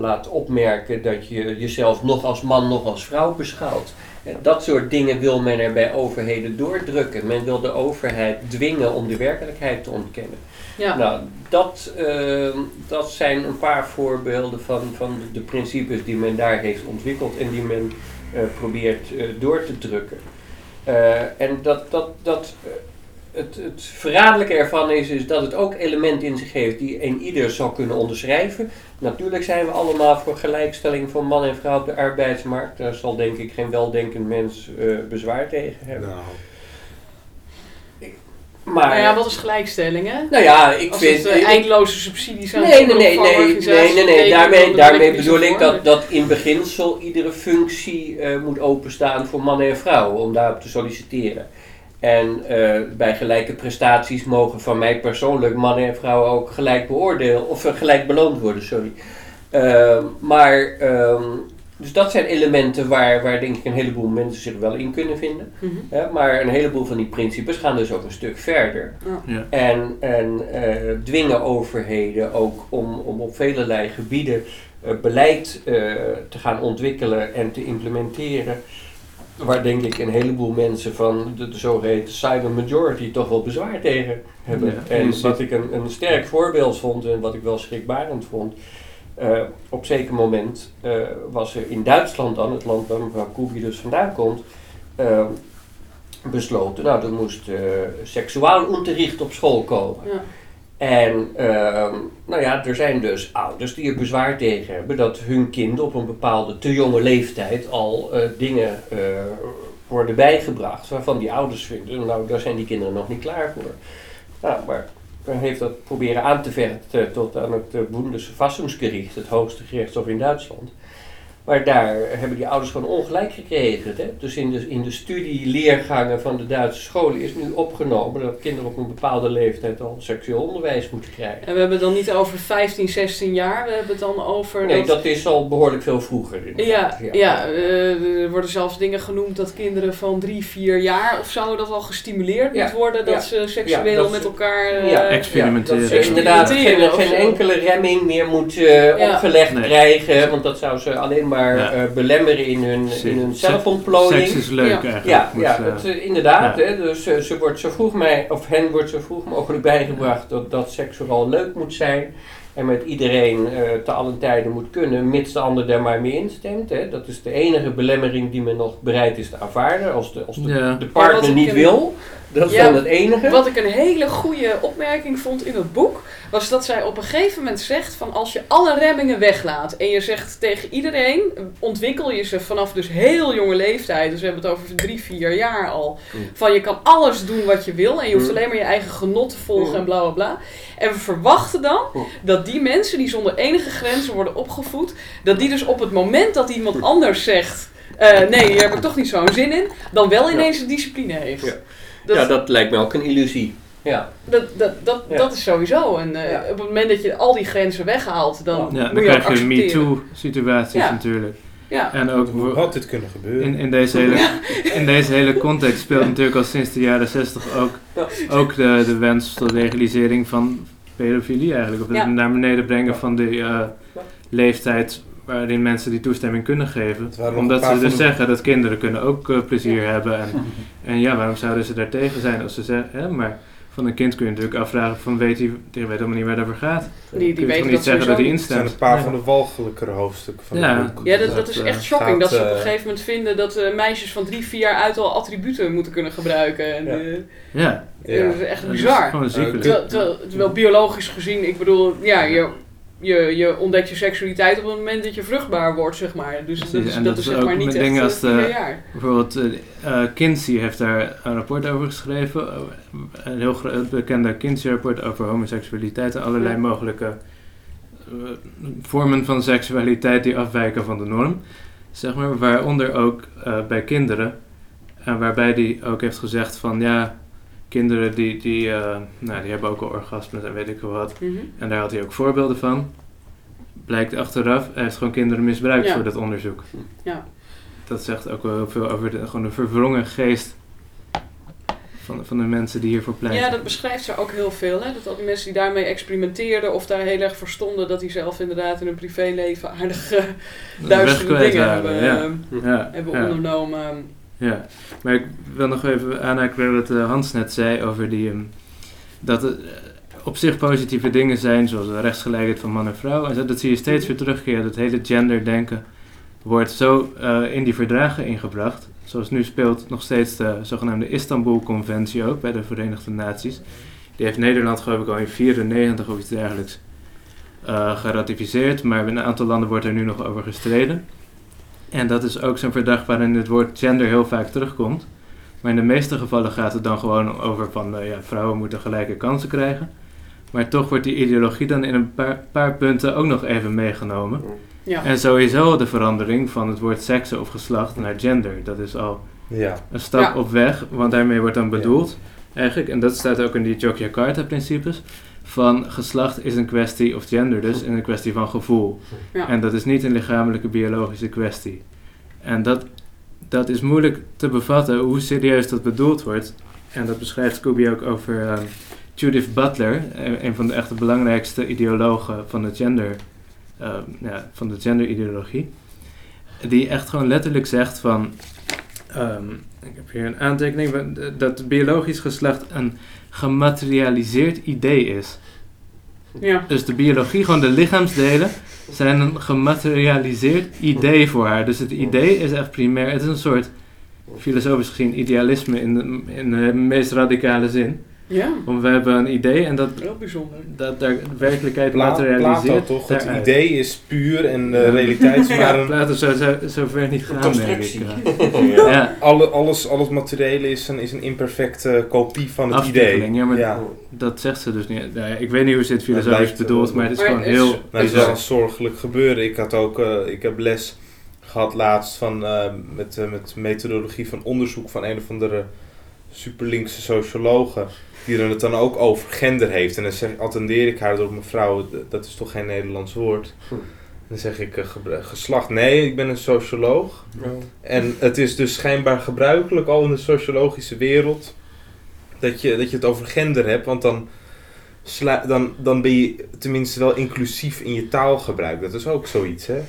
[SPEAKER 2] laat opmerken dat je jezelf nog als man, nog als vrouw beschouwt. Dat soort dingen wil men er bij overheden doordrukken. Men wil de overheid dwingen om de werkelijkheid te ontkennen.
[SPEAKER 1] Ja.
[SPEAKER 2] Nou, dat, ehm, dat zijn een paar voorbeelden van, van de principes die men daar heeft ontwikkeld en die men probeert door te drukken. Eh, en dat, dat, dat, eh, het, het verraderlijke ervan is, is dat het ook elementen in zich heeft die een ieder zou kunnen onderschrijven. Natuurlijk zijn we allemaal voor gelijkstelling van man en vrouw op de arbeidsmarkt. Daar zal denk ik geen weldenkend mens eh, bezwaar tegen hebben.
[SPEAKER 4] Nou,
[SPEAKER 2] Maar,
[SPEAKER 1] Nou ja, wat is gelijkstelling, hè?
[SPEAKER 2] nou ja, ik
[SPEAKER 1] Als
[SPEAKER 2] vind...
[SPEAKER 1] het eh, eindeloze subsidies aan
[SPEAKER 2] Nee, nee, nee, nee, nee, nee, nee. Daarmee, daarmee bedoel ik dat, dat in beginsel iedere functie eh, moet openstaan voor mannen en vrouwen om daarop te solliciteren. En eh, bij gelijke prestaties mogen van mij persoonlijk mannen en vrouwen ook gelijk beoordeeld of gelijk beloond worden, sorry. Ehm, maar, ehm, dus dat zijn elementen waar, waar denk ik een heleboel mensen zich wel in kunnen vinden.
[SPEAKER 1] Mhm.
[SPEAKER 2] Hè, maar een heleboel van die principes gaan dus ook een stuk verder.
[SPEAKER 3] Ja.
[SPEAKER 2] En, en eh, dwingen overheden ook om, om op velelei gebieden eh, beleid eh, te gaan ontwikkelen en te implementeren. Waar denk ik een heleboel mensen van de, de zogeheten silent majority toch wel bezwaar tegen hebben.
[SPEAKER 3] Ja,
[SPEAKER 2] en wat ik een, een sterk voorbeeld vond en wat ik wel schrikbarend vond. Eh, op een zeker moment eh, was er in Duitsland dan, het land waar mevrouw Koebi dus vandaan komt, eh, besloten, nou er moest eh seksuaalonterricht op school komen.
[SPEAKER 1] Ja.
[SPEAKER 2] En nou ja, er zijn dus ouders die er bezwaar tegen hebben dat hun kind op een bepaalde te jonge leeftijd al dingen worden bijgebracht waarvan die ouders vinden, nou daar zijn die kinderen nog niet klaar voor. Nou, maar heeft dat proberen aan te vechten tot aan het uh, Bundesverfassungsgericht, het hoogste gerechtshof in Duitsland. Maar daar hebben die ouders gewoon ongelijk gekregen. Hè? Dus in de, in de studieleergangen van de Duitse scholen is nu opgenomen dat kinderen op een bepaalde leeftijd al seksueel onderwijs moeten krijgen.
[SPEAKER 1] En we hebben het dan niet over 15, 16 jaar, we hebben het dan over...
[SPEAKER 2] Nee, dat is al behoorlijk veel vroeger.
[SPEAKER 1] Ja,
[SPEAKER 2] inderdaad.
[SPEAKER 1] ja. eh, er worden zelfs dingen genoemd dat kinderen van 3, 4 jaar of zo, dat al gestimuleerd
[SPEAKER 2] Ja,
[SPEAKER 1] moet worden dat
[SPEAKER 2] ja.
[SPEAKER 1] ze seksueel
[SPEAKER 2] Ja, dat
[SPEAKER 1] met
[SPEAKER 2] ze-
[SPEAKER 1] elkaar... eh,
[SPEAKER 2] Ja,
[SPEAKER 3] Experimenteren.
[SPEAKER 2] Ja, dat ze inderdaad geen,
[SPEAKER 1] Experimenteren
[SPEAKER 2] enkele remming meer moet eh,
[SPEAKER 1] Ja.
[SPEAKER 2] opgelegd
[SPEAKER 3] Nee.
[SPEAKER 2] krijgen, want dat zou ze alleen maar
[SPEAKER 3] Ja.
[SPEAKER 2] eh, belemmeren in hun, in hun zelfontplooiing.
[SPEAKER 3] Seks is leuk
[SPEAKER 1] Ja.
[SPEAKER 3] eigenlijk.
[SPEAKER 2] Ja,
[SPEAKER 3] eh,
[SPEAKER 2] het, inderdaad.
[SPEAKER 3] ja.
[SPEAKER 2] Hè, dus eh, ze wordt zo vroeg mij, of hen wordt zo vroeg mogelijk bijgebracht dat, dat seks vooral leuk moet zijn. En met iedereen eh, te allen tijden moet kunnen, mits de ander daar maar mee instemt. Hè. Dat is de enige belemmering die men nog bereid is te aanvaarden. Als de, als de,
[SPEAKER 3] Ja.
[SPEAKER 2] de
[SPEAKER 1] Maar
[SPEAKER 2] partner niet wil, dat is
[SPEAKER 1] Ja,
[SPEAKER 2] dan het enige.
[SPEAKER 1] Wat ik een hele goede opmerking vond in het boek, was dat zij op een gegeven moment zegt van als je alle remmingen weglaat en je zegt tegen iedereen, ontwikkel je ze vanaf dus heel jonge leeftijd, dus we hebben het over drie, vier jaar al,
[SPEAKER 2] Mm.
[SPEAKER 1] van je kan alles doen wat je wil en je hoeft
[SPEAKER 2] Mm.
[SPEAKER 1] alleen maar je eigen genot te volgen
[SPEAKER 2] Mm.
[SPEAKER 1] en bla bla bla. En we verwachten dan dat die mensen die zonder enige grenzen worden opgevoed, dat die dus op het moment dat iemand anders zegt, eh, nee, hier heb ik toch niet zo'n zin in, dan wel ineens de discipline heeft.
[SPEAKER 2] Ja.
[SPEAKER 1] Dat-
[SPEAKER 2] ja, dat lijkt me ook een illusie. Ja.
[SPEAKER 1] dat, dat, dat,
[SPEAKER 2] Ja.
[SPEAKER 1] dat is sowieso. En eh,
[SPEAKER 2] Ja.
[SPEAKER 1] op het moment dat je al die grenzen weghaalt, dan
[SPEAKER 3] Ja,
[SPEAKER 1] moet
[SPEAKER 3] dan
[SPEAKER 1] je
[SPEAKER 3] krijg je
[SPEAKER 1] accepteren.
[SPEAKER 3] MeToo-situaties
[SPEAKER 1] Ja.
[SPEAKER 3] natuurlijk.
[SPEAKER 1] Ja.
[SPEAKER 3] En ook
[SPEAKER 4] Hoe had dit kunnen gebeuren?
[SPEAKER 3] in, in, deze hele, in deze hele context speelt natuurlijk al sinds de jaren 60 ook,
[SPEAKER 2] Ja.
[SPEAKER 3] ook de, de wens tot legalisering van pedofilie eigenlijk. Of het
[SPEAKER 1] Ja.
[SPEAKER 3] naar beneden brengen van de eh, leeftijd waarin mensen die toestemming kunnen geven. Omdat ze dus zeggen dat kinderen kunnen ook eh, plezier hebben. En, (laughs) en ja, waarom zouden ze daar tegen zijn als ze zeggen... Hè? Maar van een kind kun je natuurlijk afvragen van weet hij, die weet helemaal niet waar het over gaat.
[SPEAKER 1] Die, die
[SPEAKER 3] kun je toch niet
[SPEAKER 1] dat
[SPEAKER 3] zeggen dat hij
[SPEAKER 1] niet.
[SPEAKER 4] Het zijn
[SPEAKER 3] instemt.
[SPEAKER 4] een paar van de walgelijkere hoofdstukken van
[SPEAKER 3] Ja.
[SPEAKER 4] boek.
[SPEAKER 1] Ja, dat, dat is
[SPEAKER 3] Dat,
[SPEAKER 1] echt
[SPEAKER 3] eh,
[SPEAKER 1] shocking.
[SPEAKER 4] gaat,
[SPEAKER 1] dat ze op een
[SPEAKER 4] eh,
[SPEAKER 1] gegeven moment vinden dat eh, meisjes van drie, vier jaar uit al attributen moeten kunnen gebruiken. En,
[SPEAKER 2] Ja.
[SPEAKER 1] eh,
[SPEAKER 3] Ja,
[SPEAKER 4] Ja.
[SPEAKER 1] Dat is echt
[SPEAKER 3] dat is
[SPEAKER 1] bizar.
[SPEAKER 3] gewoon ziekelijk.
[SPEAKER 1] Terwijl, terwijl, terwijl biologisch gezien, ik bedoel, ja, je, je, je ontdekt je seksualiteit op het moment dat je vruchtbaar wordt, zeg maar. Dus dat is, dat
[SPEAKER 3] dat
[SPEAKER 1] is zeg maar niet echt
[SPEAKER 3] dingen als de-
[SPEAKER 1] jaar.
[SPEAKER 3] Bijvoorbeeld eh, Kinsey heeft daar een rapport over geschreven. eh, Een heel gro- het bekende Kinsey-rapport over homoseksualiteit en allerlei
[SPEAKER 1] Ja.
[SPEAKER 3] mogelijke vormen van seksualiteit die afwijken van de norm. Zeg maar, waaronder ook bij kinderen. En waarbij hij ook heeft gezegd van ja, kinderen die, die, eh, nou, die hebben ook al orgasmes en weet ik wat.
[SPEAKER 1] Mhm.
[SPEAKER 3] En daar had hij ook voorbeelden van. Blijkt achteraf, hij heeft gewoon kinderen misbruikt
[SPEAKER 1] Ja.
[SPEAKER 3] voor dat onderzoek.
[SPEAKER 1] Ja.
[SPEAKER 3] Dat zegt ook wel heel veel over de, gewoon de verwrongen geest van, van de mensen die hiervoor pleiten.
[SPEAKER 1] Ja, dat beschrijft ze ook heel veel. Hè? Dat al die mensen die daarmee experimenteerden of daar heel erg verstonden dat die zelf inderdaad in hun privéleven aardig
[SPEAKER 3] De
[SPEAKER 1] duistere dingen hebben,
[SPEAKER 3] ja.
[SPEAKER 1] eh,
[SPEAKER 3] Ja,
[SPEAKER 1] hebben ondernomen.
[SPEAKER 3] Ja. Maar ik wil nog even aanhaken wat eh, Hans net zei over die... ehm, dat het eh, op zich positieve dingen zijn, zoals de rechtsgelijkheid van man en vrouw. En dat zie je steeds weer terugkeren. Dat hele genderdenken wordt zo eh, in die verdragen ingebracht. Zoals nu speelt nog steeds de zogenaamde Istanbul-conventie ook bij de Verenigde Naties. Die heeft Nederland geloof ik al in 94 of iets dergelijks geratificeerd. Maar in een aantal landen wordt er nu nog over gestreden. En dat is ook zo'n verdrag waarin het woord gender heel vaak terugkomt. Maar in de meeste gevallen gaat het dan gewoon over van eh, ja, vrouwen moeten gelijke kansen krijgen. Maar toch wordt die ideologie dan in een paar, paar punten ook nog even meegenomen.
[SPEAKER 1] Ja.
[SPEAKER 3] En sowieso de verandering van het woord seksen of geslacht naar gender. Dat is al
[SPEAKER 4] Ja.
[SPEAKER 3] een stap
[SPEAKER 1] Ja.
[SPEAKER 3] op weg, want daarmee wordt dan bedoeld, eigenlijk, en dat staat ook in die Yogyakarta-principes, van geslacht is een kwestie, of gender dus, is een kwestie van gevoel.
[SPEAKER 1] Ja.
[SPEAKER 3] En dat is niet een lichamelijke, biologische kwestie. En dat, dat is moeilijk te bevatten, hoe serieus dat bedoeld wordt. En dat beschrijft Scooby ook over ehm, Judith Butler, een een van de echte belangrijkste ideologen van de gender, ehm, ja, van de genderideologie. Die echt gewoon letterlijk zegt van, ehm, ik heb hier een aantekening, dat biologisch geslacht een gematerialiseerd idee is.
[SPEAKER 1] Ja.
[SPEAKER 3] Dus de biologie, gewoon de lichaamsdelen, zijn een gematerialiseerd idee voor haar. Dus het idee is echt primair. Het is een soort, filosofisch gezien, idealisme in de, in de meest radicale zin.
[SPEAKER 1] Ja,
[SPEAKER 3] Want we hebben een idee en dat,
[SPEAKER 1] heel bijzonder.
[SPEAKER 3] dat daar werkelijkheid
[SPEAKER 4] Pla- Plato
[SPEAKER 3] materialiseert.
[SPEAKER 4] toch? Het
[SPEAKER 3] daaruit.
[SPEAKER 4] idee is puur en de
[SPEAKER 3] Ja.
[SPEAKER 4] realiteit is (laughs) maar een...
[SPEAKER 3] Plato zou zo, zo ver niet gaan.
[SPEAKER 2] Constructie.
[SPEAKER 3] Ja. Ja,
[SPEAKER 4] Alle, alles, alles materiële is een, is een imperfecte kopie van het idee.
[SPEAKER 3] Ja, maar
[SPEAKER 4] ja.
[SPEAKER 3] dat zegt ze dus niet. Nou ja, ik weet niet hoe ze het filosofisch bedoelt,
[SPEAKER 4] eh,
[SPEAKER 3] maar het is
[SPEAKER 1] Maar
[SPEAKER 3] gewoon
[SPEAKER 1] is-
[SPEAKER 3] heel...
[SPEAKER 4] Nou, het is wel een zorgelijk gebeuren. Ik, had ook, eh, ik heb les gehad laatst van, eh, met, eh, met methodologie van onderzoek van een of andere superlinkse sociologe. Die er het dan ook over gender heeft. En dan zeg, attendeer ik haar door mevrouw, dat is toch geen Nederlands woord.
[SPEAKER 2] Hm.
[SPEAKER 4] Dan zeg ik eh, geslacht. Nee, ik ben een socioloog. En het is dus schijnbaar gebruikelijk al in de sociologische wereld dat je, dat je het over gender hebt, want dan, sla- dan, dan ben je tenminste wel inclusief in je taalgebruik. Dat is ook zoiets, hè?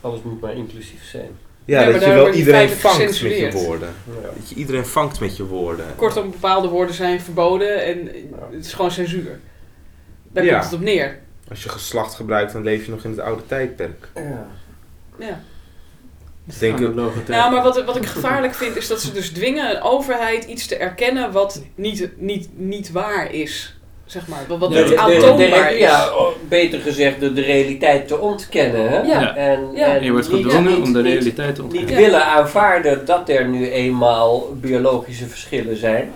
[SPEAKER 2] Alles moet maar inclusief zijn.
[SPEAKER 4] Ja, dat je wel iedereen vangt met je woorden.
[SPEAKER 2] Ja.
[SPEAKER 4] Dat je iedereen vangt met je woorden.
[SPEAKER 1] Kortom, bepaalde woorden zijn verboden en het is gewoon censuur. Daar
[SPEAKER 4] Ja.
[SPEAKER 1] komt het op neer.
[SPEAKER 4] Als je geslacht gebruikt, dan leef je nog in het oude tijdperk.
[SPEAKER 2] Ja.
[SPEAKER 1] Ja.
[SPEAKER 4] Denk ik-.
[SPEAKER 1] Nou, maar wat, wat ik gevaarlijk vind is dat ze dus dwingen een overheid iets te erkennen wat niet, niet, niet waar is. Zeg maar, wat, wat
[SPEAKER 2] De-
[SPEAKER 1] niet aantoonbaar is.
[SPEAKER 2] Ja, beter gezegd, de, de realiteit te ontkennen. Hè?
[SPEAKER 1] Ja.
[SPEAKER 2] En,
[SPEAKER 1] Ja.
[SPEAKER 2] en
[SPEAKER 3] je wordt
[SPEAKER 2] niet-
[SPEAKER 3] gedwongen
[SPEAKER 2] niet-
[SPEAKER 3] om de realiteit te ontdekken.
[SPEAKER 2] niet
[SPEAKER 1] Ja.
[SPEAKER 2] willen aanvaarden dat er nu eenmaal biologische verschillen zijn.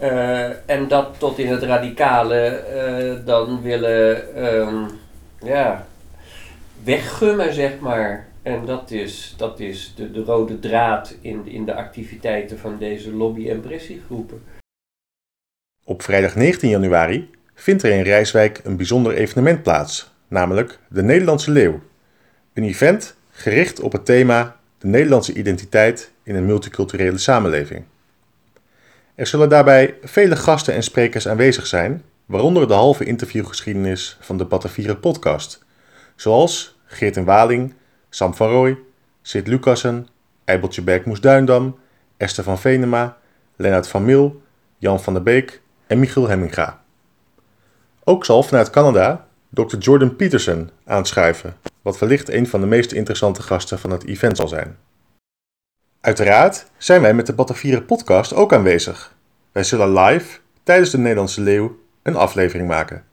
[SPEAKER 2] Eh, en dat tot in het radicale eh, dan willen ehm, ja, weggummen, zeg maar. En dat is, dat is de, de rode draad in, in de activiteiten van deze lobby- en pressiegroepen.
[SPEAKER 5] Op vrijdag 19 januari vindt er in Rijswijk een bijzonder evenement plaats, namelijk de Nederlandse Leeuw. Een event gericht op het thema de Nederlandse identiteit in een multiculturele samenleving. Er zullen daarbij vele gasten en sprekers aanwezig zijn, waaronder de halve interviewgeschiedenis van de Batavieren podcast, zoals Geert en Waling, Sam van Rooij, Sid Lucassen, Eibeltje Bergmoes Duindam, Esther van Venema, Lennart van Mil, Jan van der Beek en Michiel Hemminga. Ook zal vanuit Canada Dr. Jordan Peterson aanschuiven, wat wellicht een van de meest interessante gasten van het event zal zijn. Uiteraard zijn wij met de Batavieren podcast ook aanwezig. Wij zullen live tijdens de Nederlandse Leeuw een aflevering maken.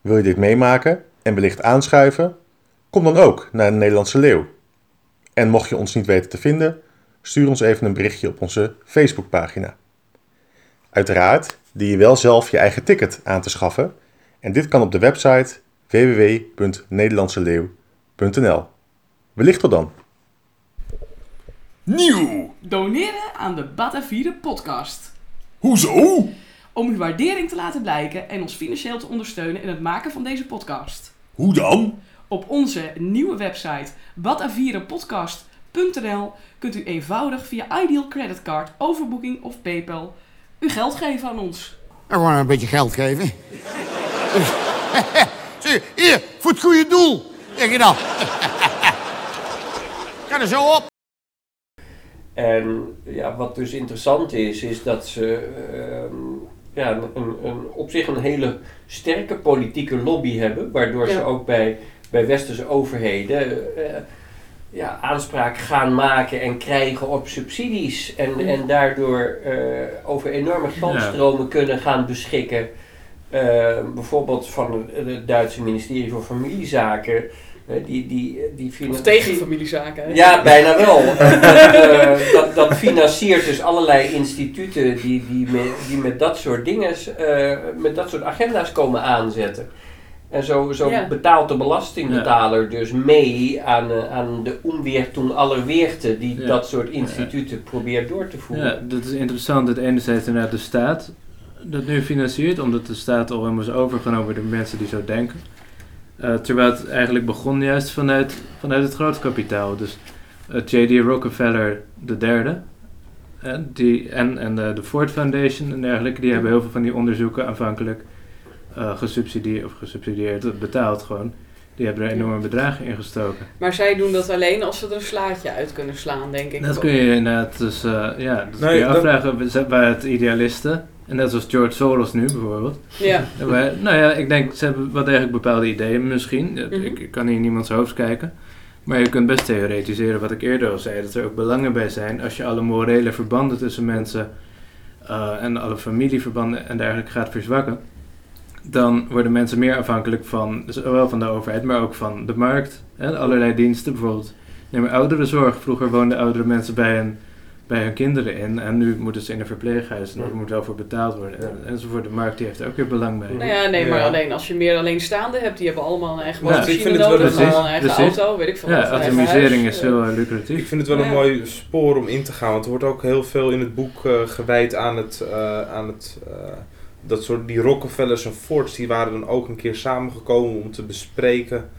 [SPEAKER 5] Wil je dit meemaken en wellicht aanschuiven? Kom dan ook naar de Nederlandse Leeuw. En mocht je ons niet weten te vinden, stuur ons even een berichtje op onze Facebookpagina. Uiteraard dien je wel zelf je eigen ticket aan te schaffen en dit kan op de website www.nederlandseleeuw.nl. Wellicht tot dan.
[SPEAKER 6] Nieuw!
[SPEAKER 1] Doneren aan de Batavieren podcast.
[SPEAKER 6] Hoezo?
[SPEAKER 1] Om uw waardering te laten blijken en ons financieel te ondersteunen in het maken van deze podcast.
[SPEAKER 6] Hoe dan?
[SPEAKER 1] Op onze nieuwe website batavierenpodcast.nl kunt u eenvoudig via Ideal Creditcard, overboeking of PayPal uw geld geven aan ons.
[SPEAKER 7] En gewoon een beetje geld geven. Zie, hier, voor het goede doel. Zeg je dan. Ga er zo op.
[SPEAKER 2] En ja, wat dus interessant is, is dat ze ehm, ja, een, een, een- op zich een hele sterke politieke lobby hebben, waardoor ze ook bij, bij westerse overheden eh, ja, aanspraak gaan maken en krijgen op subsidies. En,
[SPEAKER 1] Ja.
[SPEAKER 2] en daardoor eh, over enorme geldstromen kunnen gaan beschikken. Eh, bijvoorbeeld van het, Duitse ministerie voor Familiezaken. die, die, die finan-
[SPEAKER 1] tegen familiezaken. hè?
[SPEAKER 2] ja, bijna wel. dat, (laughs) eh, dat, dat financiert dus allerlei instituten die, die, met, die met dat soort dingen, met dat soort agenda's komen aanzetten. En zo, zo
[SPEAKER 1] Ja.
[SPEAKER 2] betaalt de belastingbetaler dus mee aan, eh, aan de onweertoen aller weerten die
[SPEAKER 3] Ja.
[SPEAKER 2] dat soort instituten probeert door te voeren.
[SPEAKER 3] Ja, dat is interessant dat enerzijds inderdaad de staat dat nu financiert, omdat de staat al helemaal is overgenomen door mensen die zo denken. Eh, terwijl het eigenlijk begon juist vanuit, vanuit het grootkapitaal. Dus eh, J.D. Rockefeller de derde die, en, en de, de Ford Foundation en dergelijke, die hebben heel veel van die onderzoeken aanvankelijk eh gesubsidieerd, of gesubsidieerd, betaald gewoon. Die hebben er enorme bedragen in gestoken.
[SPEAKER 1] Maar zij doen dat alleen als ze er een slaatje uit kunnen slaan, denk ik.
[SPEAKER 3] Dat kun je inderdaad, dus eh, ja, dat
[SPEAKER 4] Nee,
[SPEAKER 3] kun je
[SPEAKER 4] dat-
[SPEAKER 3] afvragen bij het idealisten. En net zoals George Soros nu bijvoorbeeld.
[SPEAKER 1] Ja. (laughs)
[SPEAKER 3] Wij- nou ja, ik denk, ze hebben wel degelijk bepaalde ideeën misschien.
[SPEAKER 1] Mhm.
[SPEAKER 3] ik, ik kan hier niemands hoofd kijken. Maar je kunt best theoretiseren wat ik eerder al zei. Dat er ook belangen bij zijn als je alle morele verbanden tussen mensen eh, en alle familieverbanden en dergelijke gaat verzwakken. Dan worden mensen meer afhankelijk van, zowel van de overheid, maar ook van de markt. Hè, allerlei diensten bijvoorbeeld. Neem maar ouderenzorg. Vroeger woonden oudere mensen bij hun, bij hun kinderen in. En nu moeten ze in een verpleeghuis. En daar moet wel voor betaald worden. En, enzovoort. De markt die heeft er ook weer belang bij.
[SPEAKER 1] Nou ja, nee, maar
[SPEAKER 4] Ja.
[SPEAKER 1] alleen als je meer alleenstaande hebt, die hebben allemaal een eigen
[SPEAKER 3] Ja,
[SPEAKER 1] wasmachine
[SPEAKER 4] ik vind het wel
[SPEAKER 1] nodig,
[SPEAKER 3] precies,
[SPEAKER 1] allemaal een eigen
[SPEAKER 3] precies.
[SPEAKER 1] auto, weet ik veel
[SPEAKER 3] Ja, atomisering is heel eh, lucratief.
[SPEAKER 4] Ik vind het wel een mooi spoor om in te gaan, want er wordt ook heel veel in het boek eh, gewijd aan het, eh, aan het eh, dat soort, die Rockefellers en Fords, die waren dan ook een keer samengekomen om te bespreken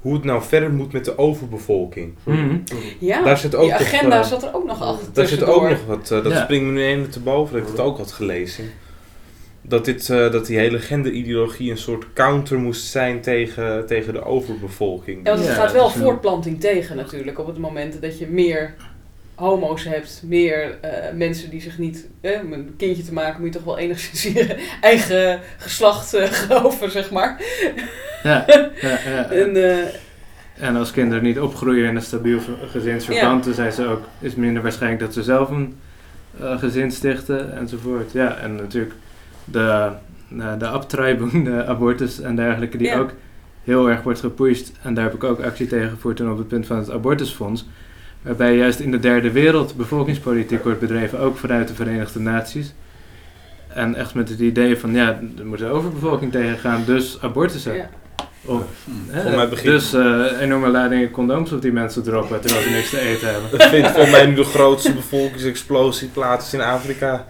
[SPEAKER 4] hoe het nou verder moet met de overbevolking.
[SPEAKER 3] Mhm.
[SPEAKER 1] Ja,
[SPEAKER 4] Daar zit ook
[SPEAKER 1] die agenda
[SPEAKER 4] eh,
[SPEAKER 1] zat er ook nog achter.
[SPEAKER 4] Daar zit ook nog wat, eh, dat
[SPEAKER 3] Ja.
[SPEAKER 4] springt me nu even te boven, dat ik het ook had gelezen. Dat, dit, eh, dat die hele genderideologie een soort counter moest zijn tegen, tegen de overbevolking.
[SPEAKER 1] Ja, want het
[SPEAKER 3] Ja,
[SPEAKER 1] gaat wel
[SPEAKER 3] een-
[SPEAKER 1] voortplanting tegen natuurlijk. Op het moment dat je meer homo's hebt, meer eh, mensen die zich niet... Eh, om een kindje te maken moet je toch wel enigszins je (laughs) eigen geslacht eh, geloven, zeg maar. (laughs)
[SPEAKER 3] Ja, ja, ja.
[SPEAKER 1] En, eh,
[SPEAKER 3] En als kinderen niet opgroeien in een stabiel gezinsverband, dan zijn ze ook, is het minder waarschijnlijk dat ze zelf een gezin stichten enzovoort. Ja, en natuurlijk de, de de (laughs) abortus en dergelijke, die ook heel erg wordt gepusht. En daar heb ik ook actie tegen gevoerd toen op het punt van het abortusfonds. Waarbij juist in de derde wereld bevolkingspolitiek wordt bedreven, ook vanuit de Verenigde Naties. En echt met het idee van, ja, er moet de overbevolking tegengaan, dus abortussen.
[SPEAKER 1] ja.
[SPEAKER 3] Of, hè,
[SPEAKER 4] Voor mij begint-
[SPEAKER 3] dus eh, enorme ladingen condooms op die mensen droppen terwijl ze niks te eten hebben.
[SPEAKER 4] Dat vindt volgens mij nu de grootste bevolkingsexplosie plaats in Afrika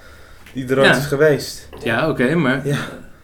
[SPEAKER 4] die er ooit
[SPEAKER 3] Ja.
[SPEAKER 4] is geweest.
[SPEAKER 3] Ja, oké, maar,
[SPEAKER 4] Ja.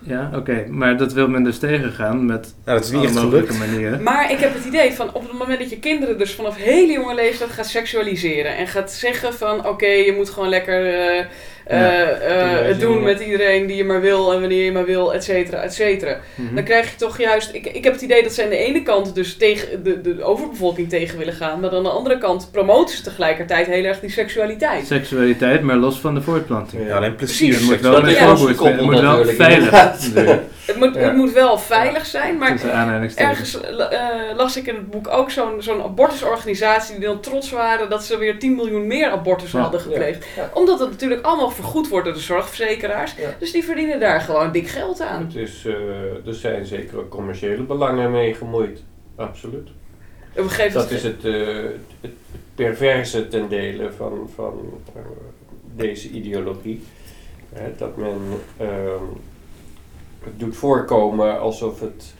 [SPEAKER 3] Ja, oké, maar dat wil men dus tegengaan met
[SPEAKER 4] Nou, dat is niet echt
[SPEAKER 3] mogelijke
[SPEAKER 4] gelukt.
[SPEAKER 3] manieren.
[SPEAKER 1] Maar ik heb het idee van op het moment dat je kinderen dus vanaf hele jonge leeftijd gaat seksualiseren en gaat zeggen van oké, je moet gewoon lekker eh, het
[SPEAKER 2] toewijzingen.
[SPEAKER 1] doen met iedereen die je maar wil en wanneer je maar wil, et cetera, et cetera.
[SPEAKER 3] Mhm.
[SPEAKER 1] Dan krijg je toch juist, ik, ik heb het idee dat ze aan de ene kant dus tegen de, de overbevolking tegen willen gaan, maar aan de andere kant promoten ze tegelijkertijd heel erg die seksualiteit.
[SPEAKER 3] Seksualiteit, maar los van de voortplanting.
[SPEAKER 4] Ja, alleen plezier.
[SPEAKER 3] Het moet wel met
[SPEAKER 2] losgekoppeld
[SPEAKER 3] het moet wel veilig. (laughs)
[SPEAKER 1] Het moet,
[SPEAKER 2] Ja.
[SPEAKER 1] het moet wel veilig zijn, maar ergens eh, las ik in het boek ook zo'n zo'n abortusorganisatie die dan trots waren dat ze weer 10 miljoen meer abortussen
[SPEAKER 3] Ja.
[SPEAKER 1] hadden gepleegd.
[SPEAKER 2] Ja.
[SPEAKER 1] Omdat het natuurlijk allemaal vergoed wordt door de zorgverzekeraars.
[SPEAKER 2] Ja.
[SPEAKER 1] Dus die verdienen daar gewoon dik geld aan.
[SPEAKER 2] Het is, eh, er zijn zeker ook commerciële belangen mee gemoeid. Absoluut.
[SPEAKER 1] Op een gegeven
[SPEAKER 2] Dat is het, eh, het perverse ten dele van, van eh, deze ideologie. Hè, dat men ehm, het doet voorkomen alsof het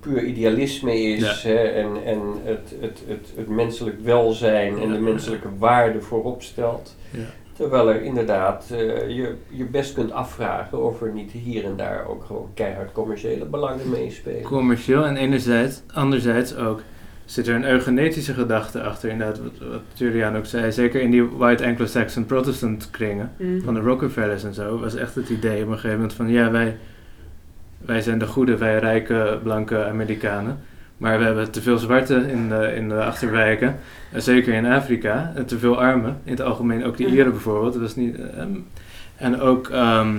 [SPEAKER 2] puur idealisme is hè, en, en het, het, het, het menselijk welzijn en
[SPEAKER 3] Ja.
[SPEAKER 2] de menselijke waarde voorop stelt.
[SPEAKER 3] Ja.
[SPEAKER 2] Terwijl er inderdaad eh, je, je best kunt afvragen of er niet hier en daar ook gewoon keihard commerciële belangen meespelen.
[SPEAKER 3] commercieel en enerzijds, anderzijds ook zit er een eugenetische gedachte achter. Inderdaad, wat, wat Julian ook zei, zeker in die white Anglo-Saxon Protestant kringen
[SPEAKER 1] Mhm.
[SPEAKER 3] van de Rockefellers en zo, was echt het idee op een gegeven moment van ja, wij, wij zijn de goede, wij rijke, blanke Amerikanen. Maar we hebben te veel zwarten in de, in de achterwijken, en zeker in Afrika, en te veel armen. In het algemeen ook die
[SPEAKER 1] Mhm.
[SPEAKER 3] Ieren bijvoorbeeld. Dat was niet, ehm, en ook ehm,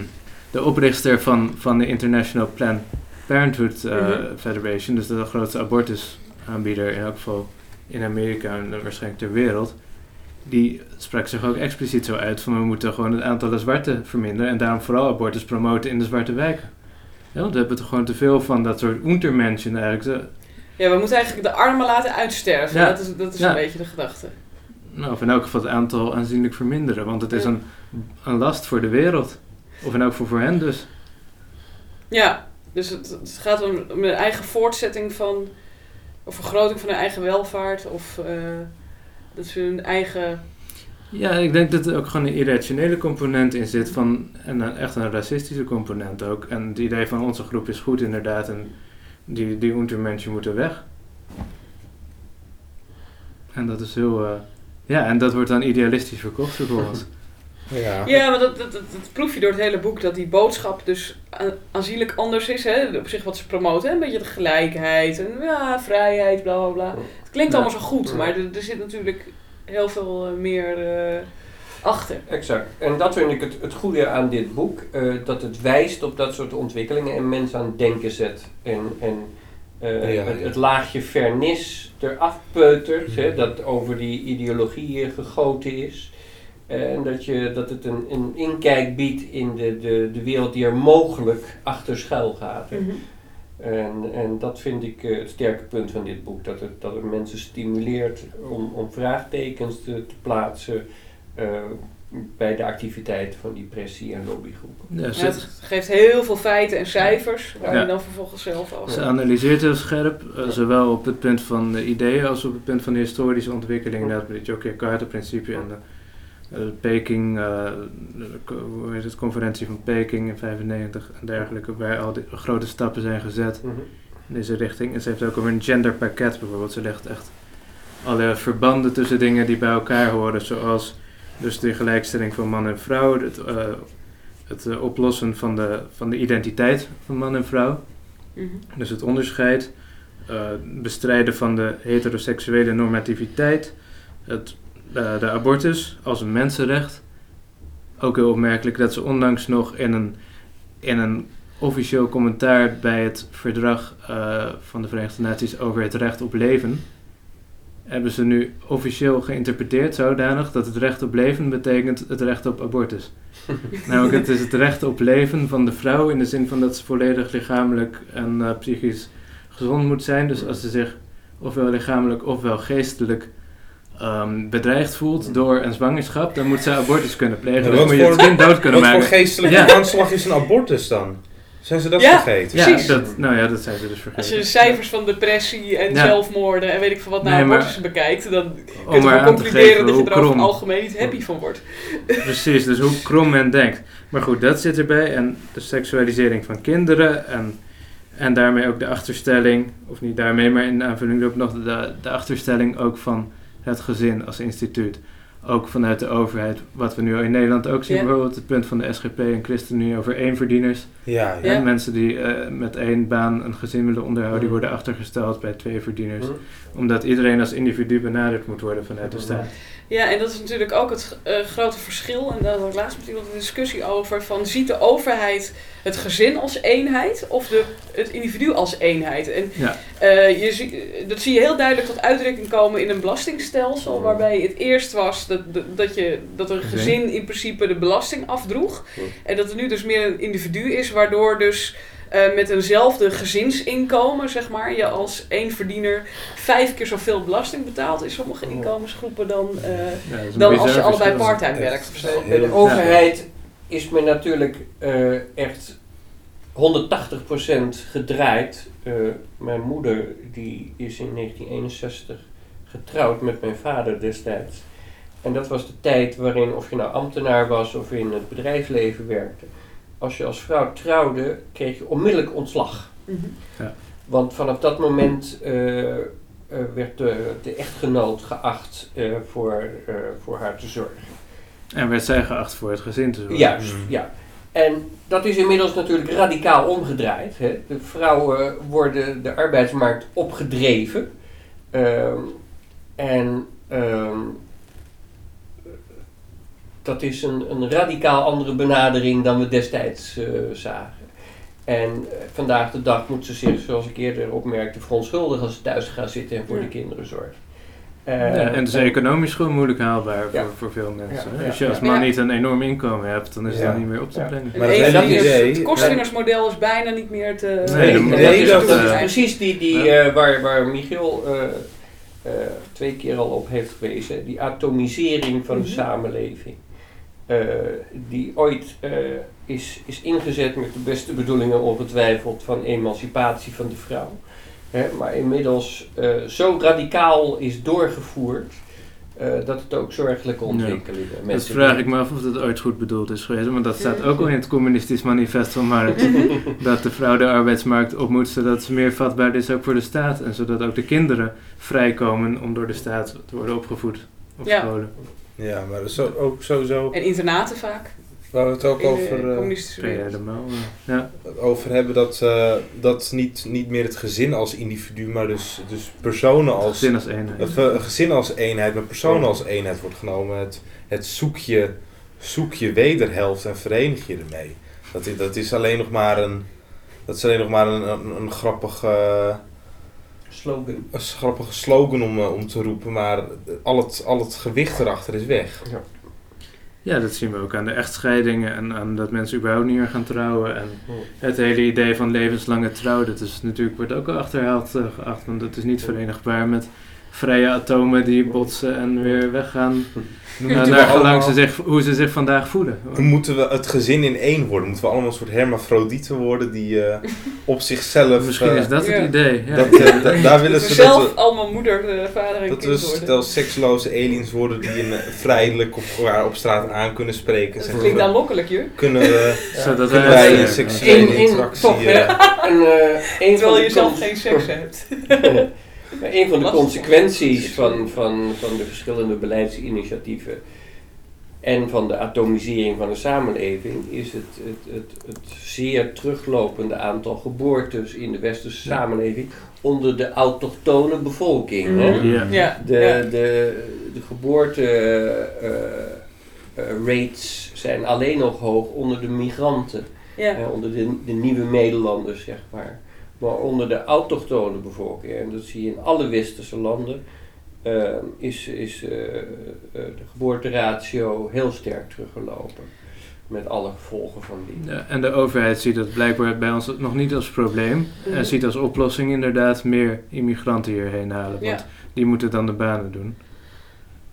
[SPEAKER 3] de oprichter van, van de International Planned Parenthood eh,
[SPEAKER 1] Mhm.
[SPEAKER 3] Federation, dus de grootste abortusaanbieder in elk geval in Amerika en waarschijnlijk ter wereld, die sprak zich ook expliciet zo uit van we moeten gewoon het aantal zwarten verminderen en daarom vooral abortus promoten in de zwarte wijken. Ja, want we hebben toch gewoon te veel van dat soort untermenschen eigenlijk.
[SPEAKER 1] Ja, we moeten eigenlijk de armen laten uitsterven.
[SPEAKER 3] Ja.
[SPEAKER 1] Dat is, dat is
[SPEAKER 3] Ja.
[SPEAKER 1] een beetje de gedachte.
[SPEAKER 3] Nou, of in elk geval het aantal aanzienlijk verminderen, want het is
[SPEAKER 1] Ja.
[SPEAKER 3] een, een last voor de wereld. Of in elk geval voor hen dus.
[SPEAKER 1] Ja, dus het, het gaat om, om een eigen voortzetting van, of vergroting van hun eigen welvaart, of eh, dat ze hun eigen...
[SPEAKER 3] Ja, ik denk dat er ook gewoon een irrationele component in zit van, en een, echt een racistische component ook. En het idee van onze groep is goed inderdaad en die, die untermenschen moeten weg. En dat is heel, eh, ja, en dat wordt dan idealistisch verkocht vervolgens. (laughs)
[SPEAKER 4] Ja.
[SPEAKER 1] Ja, maar dat, dat, dat, dat proef je door het hele boek, dat die boodschap dus a- aanzienlijk anders is. Hè? Op zich wat ze promoten, hè? een beetje de gelijkheid en ja, vrijheid, bla bla bla. Het klinkt
[SPEAKER 3] Ja.
[SPEAKER 1] allemaal zo goed,
[SPEAKER 2] Ja.
[SPEAKER 1] maar er, er zit natuurlijk heel veel eh, meer eh, achter.
[SPEAKER 2] Exact. En dat vind ik het, het goede aan dit boek. eh, dat het wijst op dat soort ontwikkelingen en mensen aan het denken zet. En, en eh,
[SPEAKER 4] Ja,
[SPEAKER 2] het,
[SPEAKER 4] ja.
[SPEAKER 2] het laagje vernis eraf peutert. Hè, dat over die ideologieën gegoten is. En dat, je, dat het een, een inkijk biedt in de, de, de wereld die er mogelijk achter schuil gaat.
[SPEAKER 1] Mhm.
[SPEAKER 2] En, en dat vind ik eh, het sterke punt van dit boek. Dat het, dat het mensen stimuleert om, om vraagtekens te, te plaatsen bij de activiteit van die pressie- en lobbygroepen.
[SPEAKER 3] Ja,
[SPEAKER 1] Ja,
[SPEAKER 3] ze,
[SPEAKER 1] het geeft heel veel feiten en cijfers, waar
[SPEAKER 3] Ja.
[SPEAKER 1] je dan vervolgens zelf
[SPEAKER 3] ze
[SPEAKER 1] over...
[SPEAKER 3] analyseert heel scherp, eh, zowel op het punt van de ideeën als op het punt van de historische ontwikkeling. Inderdaad, met het Yogyakarta-principe en de, de Peking, eh, de, hoe heet het, conferentie van Peking in 95 en dergelijke, waar al die grote stappen zijn gezet. in deze richting. En ze heeft ook over een genderpakket bijvoorbeeld. Ze legt echt alle verbanden tussen dingen die bij elkaar horen, zoals dus de gelijkstelling van man en vrouw, het, eh, het eh, oplossen van de, van de identiteit van man en vrouw,
[SPEAKER 1] Mhm.
[SPEAKER 3] dus het onderscheid, eh, bestrijden van de heteroseksuele normativiteit, het, de abortus als een mensenrecht. Ook heel opmerkelijk dat ze onlangs nog in een, in een officieel commentaar bij het verdrag van de Verenigde Naties over het recht op leven, hebben ze nu officieel geïnterpreteerd zodanig dat het recht op leven betekent het recht op abortus. (laughs) Namelijk, het is het recht op leven van de vrouw in de zin van dat ze volledig lichamelijk en eh, psychisch gezond moet zijn. Dus als ze zich ofwel lichamelijk ofwel geestelijk ehm, bedreigd voelt door een zwangerschap, dan moet ze abortus kunnen plegen.
[SPEAKER 4] Ja,
[SPEAKER 3] dan
[SPEAKER 4] wat
[SPEAKER 3] moet je het
[SPEAKER 4] voor-
[SPEAKER 3] kind dood kunnen
[SPEAKER 4] Wat voor
[SPEAKER 3] maken.
[SPEAKER 4] geestelijke
[SPEAKER 3] Ja.
[SPEAKER 4] aanslag is een abortus dan? Zijn ze dat
[SPEAKER 1] Ja.
[SPEAKER 4] vergeten?
[SPEAKER 3] Ja,
[SPEAKER 1] Precies.
[SPEAKER 3] dat, nou ja, dat zijn ze dus vergeten.
[SPEAKER 1] Als je de cijfers van depressie en
[SPEAKER 3] Ja.
[SPEAKER 1] zelfmoorden en weet ik veel wat naar
[SPEAKER 3] Nee, maar-
[SPEAKER 1] abortussen bekijkt, dan kun je concluderen dat je er over het algemeen niet happy van wordt. (laughs)
[SPEAKER 3] Precies, dus hoe krom men denkt. Maar goed, dat zit erbij. En de seksualisering van kinderen. En, en daarmee ook de achterstelling, of niet daarmee, maar in aanvulling ook nog de, de achterstelling ook van het gezin als instituut. Ook vanuit de overheid, wat we nu in Nederland ook zien,
[SPEAKER 1] Ja.
[SPEAKER 3] bijvoorbeeld het punt van de SGP en ChristenUnie over éénverdieners.
[SPEAKER 4] Ja, ja.
[SPEAKER 1] Ja.
[SPEAKER 3] En mensen die eh, met één baan een gezin willen onderhouden, die
[SPEAKER 2] Mhm.
[SPEAKER 3] worden achtergesteld bij twee verdieners.
[SPEAKER 2] Hm?
[SPEAKER 3] Omdat iedereen als individu benaderd moet worden vanuit de
[SPEAKER 2] Mhm.
[SPEAKER 3] staat.
[SPEAKER 1] Ja, en dat is natuurlijk ook het eh, grote verschil. En daar had ik laatst met iemand een discussie over. Van, ziet de overheid het gezin als eenheid of de, het individu als eenheid? En
[SPEAKER 3] Ja.
[SPEAKER 1] eh, je zie, dat zie je heel duidelijk tot uitdrukking komen in een belastingstelsel. Waarbij het eerst was dat, dat, je, dat een
[SPEAKER 3] Gezin.
[SPEAKER 1] in principe de belasting afdroeg. En dat er nu dus meer een individu is, waardoor dus... eh, met eenzelfde gezinsinkomen, zeg maar, je als één verdiener vijf keer zoveel belasting betaalt in sommige
[SPEAKER 2] Mhm.
[SPEAKER 1] inkomensgroepen dan, eh,
[SPEAKER 3] Ja,
[SPEAKER 1] dan als je allebei parttime werkt.
[SPEAKER 2] Bij de overheid is men natuurlijk eh, echt 180% gedraaid. Eh, mijn moeder die is in 1961 getrouwd met mijn vader destijds. En dat was de tijd waarin, of je nou ambtenaar was of in het bedrijfsleven werkte, als je als vrouw trouwde, kreeg je onmiddellijk ontslag.
[SPEAKER 1] Mhm.
[SPEAKER 2] Want vanaf dat moment eh, eh, werd de, de echtgenoot geacht eh, voor, eh, voor haar te zorgen.
[SPEAKER 3] En werd zij geacht voor het gezin te zorgen.
[SPEAKER 2] Juist,
[SPEAKER 4] Mm.
[SPEAKER 2] ja. En dat is inmiddels natuurlijk radicaal omgedraaid. Hè. De vrouwen worden de arbeidsmarkt opgedreven. Ehm, en ehm, dat is een, een radicaal andere benadering dan we destijds eh, zagen. En eh, vandaag de dag moet ze zich, zoals ik eerder opmerkte, verontschuldigen als ze thuis gaat zitten en voor
[SPEAKER 1] Ja.
[SPEAKER 2] de kinderen zorgt.
[SPEAKER 3] Ja,
[SPEAKER 2] Eh,
[SPEAKER 3] en het is economisch gewoon moeilijk haalbaar
[SPEAKER 2] Ja.
[SPEAKER 3] voor, voor veel mensen.
[SPEAKER 2] Ja,
[SPEAKER 3] hè.
[SPEAKER 2] ja,
[SPEAKER 3] Als je als
[SPEAKER 2] ja.
[SPEAKER 3] man
[SPEAKER 1] Ja.
[SPEAKER 3] niet een enorm inkomen hebt, dan is
[SPEAKER 4] Ja.
[SPEAKER 3] dat niet meer op te brengen.
[SPEAKER 1] En
[SPEAKER 4] Maar het
[SPEAKER 1] verdiener-
[SPEAKER 4] idee-
[SPEAKER 1] het kostwinnersmodel is bijna niet meer te...
[SPEAKER 3] Nee,
[SPEAKER 2] Nee,
[SPEAKER 3] dat-
[SPEAKER 2] dat,
[SPEAKER 3] dat
[SPEAKER 2] is, dat
[SPEAKER 3] eh,
[SPEAKER 2] precies die, die
[SPEAKER 3] ja.
[SPEAKER 2] eh, waar, waar Michiel eh, eh, twee keer al op heeft gewezen. Die atomisering van de
[SPEAKER 1] Mhm.
[SPEAKER 2] samenleving. Eh, die ooit eh, is, is ingezet met de beste bedoelingen ongetwijfeld van emancipatie van de vrouw. Hè, maar inmiddels eh, zo radicaal is doorgevoerd eh, dat het ook zorgelijke ontwikkelingen met
[SPEAKER 3] Dat vraag ik me af of dat ooit goed bedoeld is geweest. Want dat staat ook al (laughs) in het communistisch manifest van Marx. (laughs) dat de vrouw de arbeidsmarkt op moet, zodat ze meer vatbaar is ook voor de staat. En zodat ook de kinderen vrijkomen om door de staat te worden opgevoed op
[SPEAKER 1] Ja.
[SPEAKER 3] scholen.
[SPEAKER 4] Ja, maar dat is zo- ook sowieso.
[SPEAKER 1] En internaten vaak.
[SPEAKER 4] Waar we het ook
[SPEAKER 1] In
[SPEAKER 4] over, eh,
[SPEAKER 3] de mouw. eh, Ja.
[SPEAKER 4] over hebben dat, eh, dat niet, niet meer het gezin als individu, maar dus, dus personen als.
[SPEAKER 3] Gezin als eenheid.
[SPEAKER 4] Gezin als eenheid, maar personen als eenheid wordt genomen. Het, het zoek, je, zoek je wederhelft en verenig je ermee. Dat is, dat is alleen nog maar een. Dat is alleen nog maar een, een, een grappige,
[SPEAKER 2] Slogan.
[SPEAKER 4] een grappige slogan om, eh, om te roepen, maar al het, al het gewicht erachter is weg.
[SPEAKER 3] Ja, dat zien we ook aan de echtscheidingen en aan dat mensen überhaupt niet meer gaan trouwen. En het hele idee van levenslange trouw, dat is natuurlijk, wordt ook al achterhaald eh, geacht. Want dat is niet verenigbaar met vrije atomen die botsen en weer weggaan. (laughs) Eh,
[SPEAKER 4] we
[SPEAKER 3] naar gelang
[SPEAKER 4] allemaal-
[SPEAKER 3] ze zich, hoe ze zich vandaag voelen.
[SPEAKER 4] Dan moeten we het gezin in één worden. Moeten we allemaal een soort hermafrodieten worden die eh, (laughs) op zichzelf...
[SPEAKER 3] Misschien
[SPEAKER 4] eh,
[SPEAKER 3] is dat
[SPEAKER 1] Ja.
[SPEAKER 3] het idee. Ja.
[SPEAKER 4] dat, eh, da- (laughs) daar willen
[SPEAKER 1] Dat
[SPEAKER 4] ze
[SPEAKER 1] we zelf
[SPEAKER 4] dat we,
[SPEAKER 1] allemaal moeder, eh, vader en
[SPEAKER 4] dat
[SPEAKER 1] kind
[SPEAKER 4] we stel seksloze aliens worden die een, eh, vrijelijk op, straat aan kunnen spreken.
[SPEAKER 1] Dat klinkt aanlokkelijk, joh.
[SPEAKER 4] kunnen we,
[SPEAKER 3] Zodat
[SPEAKER 4] kunnen
[SPEAKER 3] wij, eh,
[SPEAKER 4] een seksuele
[SPEAKER 2] In- in-
[SPEAKER 4] interactie...
[SPEAKER 2] toch, hè?
[SPEAKER 4] eh,
[SPEAKER 2] En, eh, een van
[SPEAKER 1] Terwijl je zelf geen seks hebt.
[SPEAKER 2] Maar een van de consequenties van, van, van de verschillende beleidsinitiatieven en van de atomisering van de samenleving is het, het, het, het zeer teruglopende aantal geboortes in de westerse
[SPEAKER 3] Ja.
[SPEAKER 2] samenleving onder de autochtone bevolking. Hè?
[SPEAKER 1] Mhm.
[SPEAKER 3] Ja.
[SPEAKER 2] De, de, de geboorte eh, eh, rates zijn alleen nog hoog onder de migranten.
[SPEAKER 1] ja.
[SPEAKER 2] Hè, onder de, de nieuwe Nederlanders, zeg maar. Maar onder de autochtone bevolking, en dat zie je in alle westerse landen, eh, is, is eh, eh, de geboorteratio heel sterk teruggelopen. Met alle gevolgen van die.
[SPEAKER 3] Ja, en de overheid ziet dat blijkbaar bij ons nog niet als probleem.
[SPEAKER 1] Mhm.
[SPEAKER 3] En ziet als oplossing inderdaad meer immigranten hierheen halen. Want
[SPEAKER 1] Ja.
[SPEAKER 3] die moeten dan de banen doen.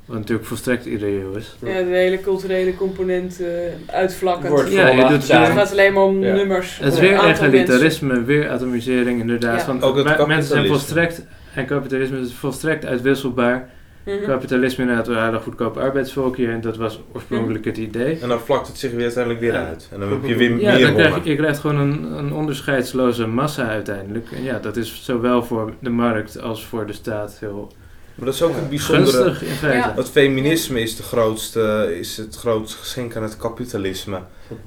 [SPEAKER 3] Wat natuurlijk volstrekt ideeel is.
[SPEAKER 1] Ja, de hele culturele component eh uitvlakkend.
[SPEAKER 2] Wordt
[SPEAKER 3] Ja, je doet
[SPEAKER 1] het gaat alleen maar om
[SPEAKER 2] Ja.
[SPEAKER 1] nummers.
[SPEAKER 3] Het is weer egalitarisme, weer atomisering inderdaad.
[SPEAKER 1] Ja.
[SPEAKER 3] Van,
[SPEAKER 4] Ook het
[SPEAKER 3] ma- mensen zijn volstrekt, en kapitalisme is volstrekt uitwisselbaar.
[SPEAKER 1] Mhm.
[SPEAKER 3] Kapitalisme inderdaad, we halen goedkoop arbeidsvolk hier en dat was oorspronkelijk het idee.
[SPEAKER 4] en dan vlakt het zich weer uiteindelijk weer
[SPEAKER 3] Ja.
[SPEAKER 4] uit. En dan heb je weer
[SPEAKER 3] Ja,
[SPEAKER 4] meer
[SPEAKER 3] dan krijg je krijgt gewoon een, een onderscheidsloze massa uiteindelijk. En ja, dat is zowel voor de markt als voor de staat heel
[SPEAKER 4] Maar dat is ook het bijzondere.
[SPEAKER 3] Gunstig in feite.
[SPEAKER 1] Ja.
[SPEAKER 4] Het feminisme is, de grootste, is het grootste geschenk aan het kapitalisme.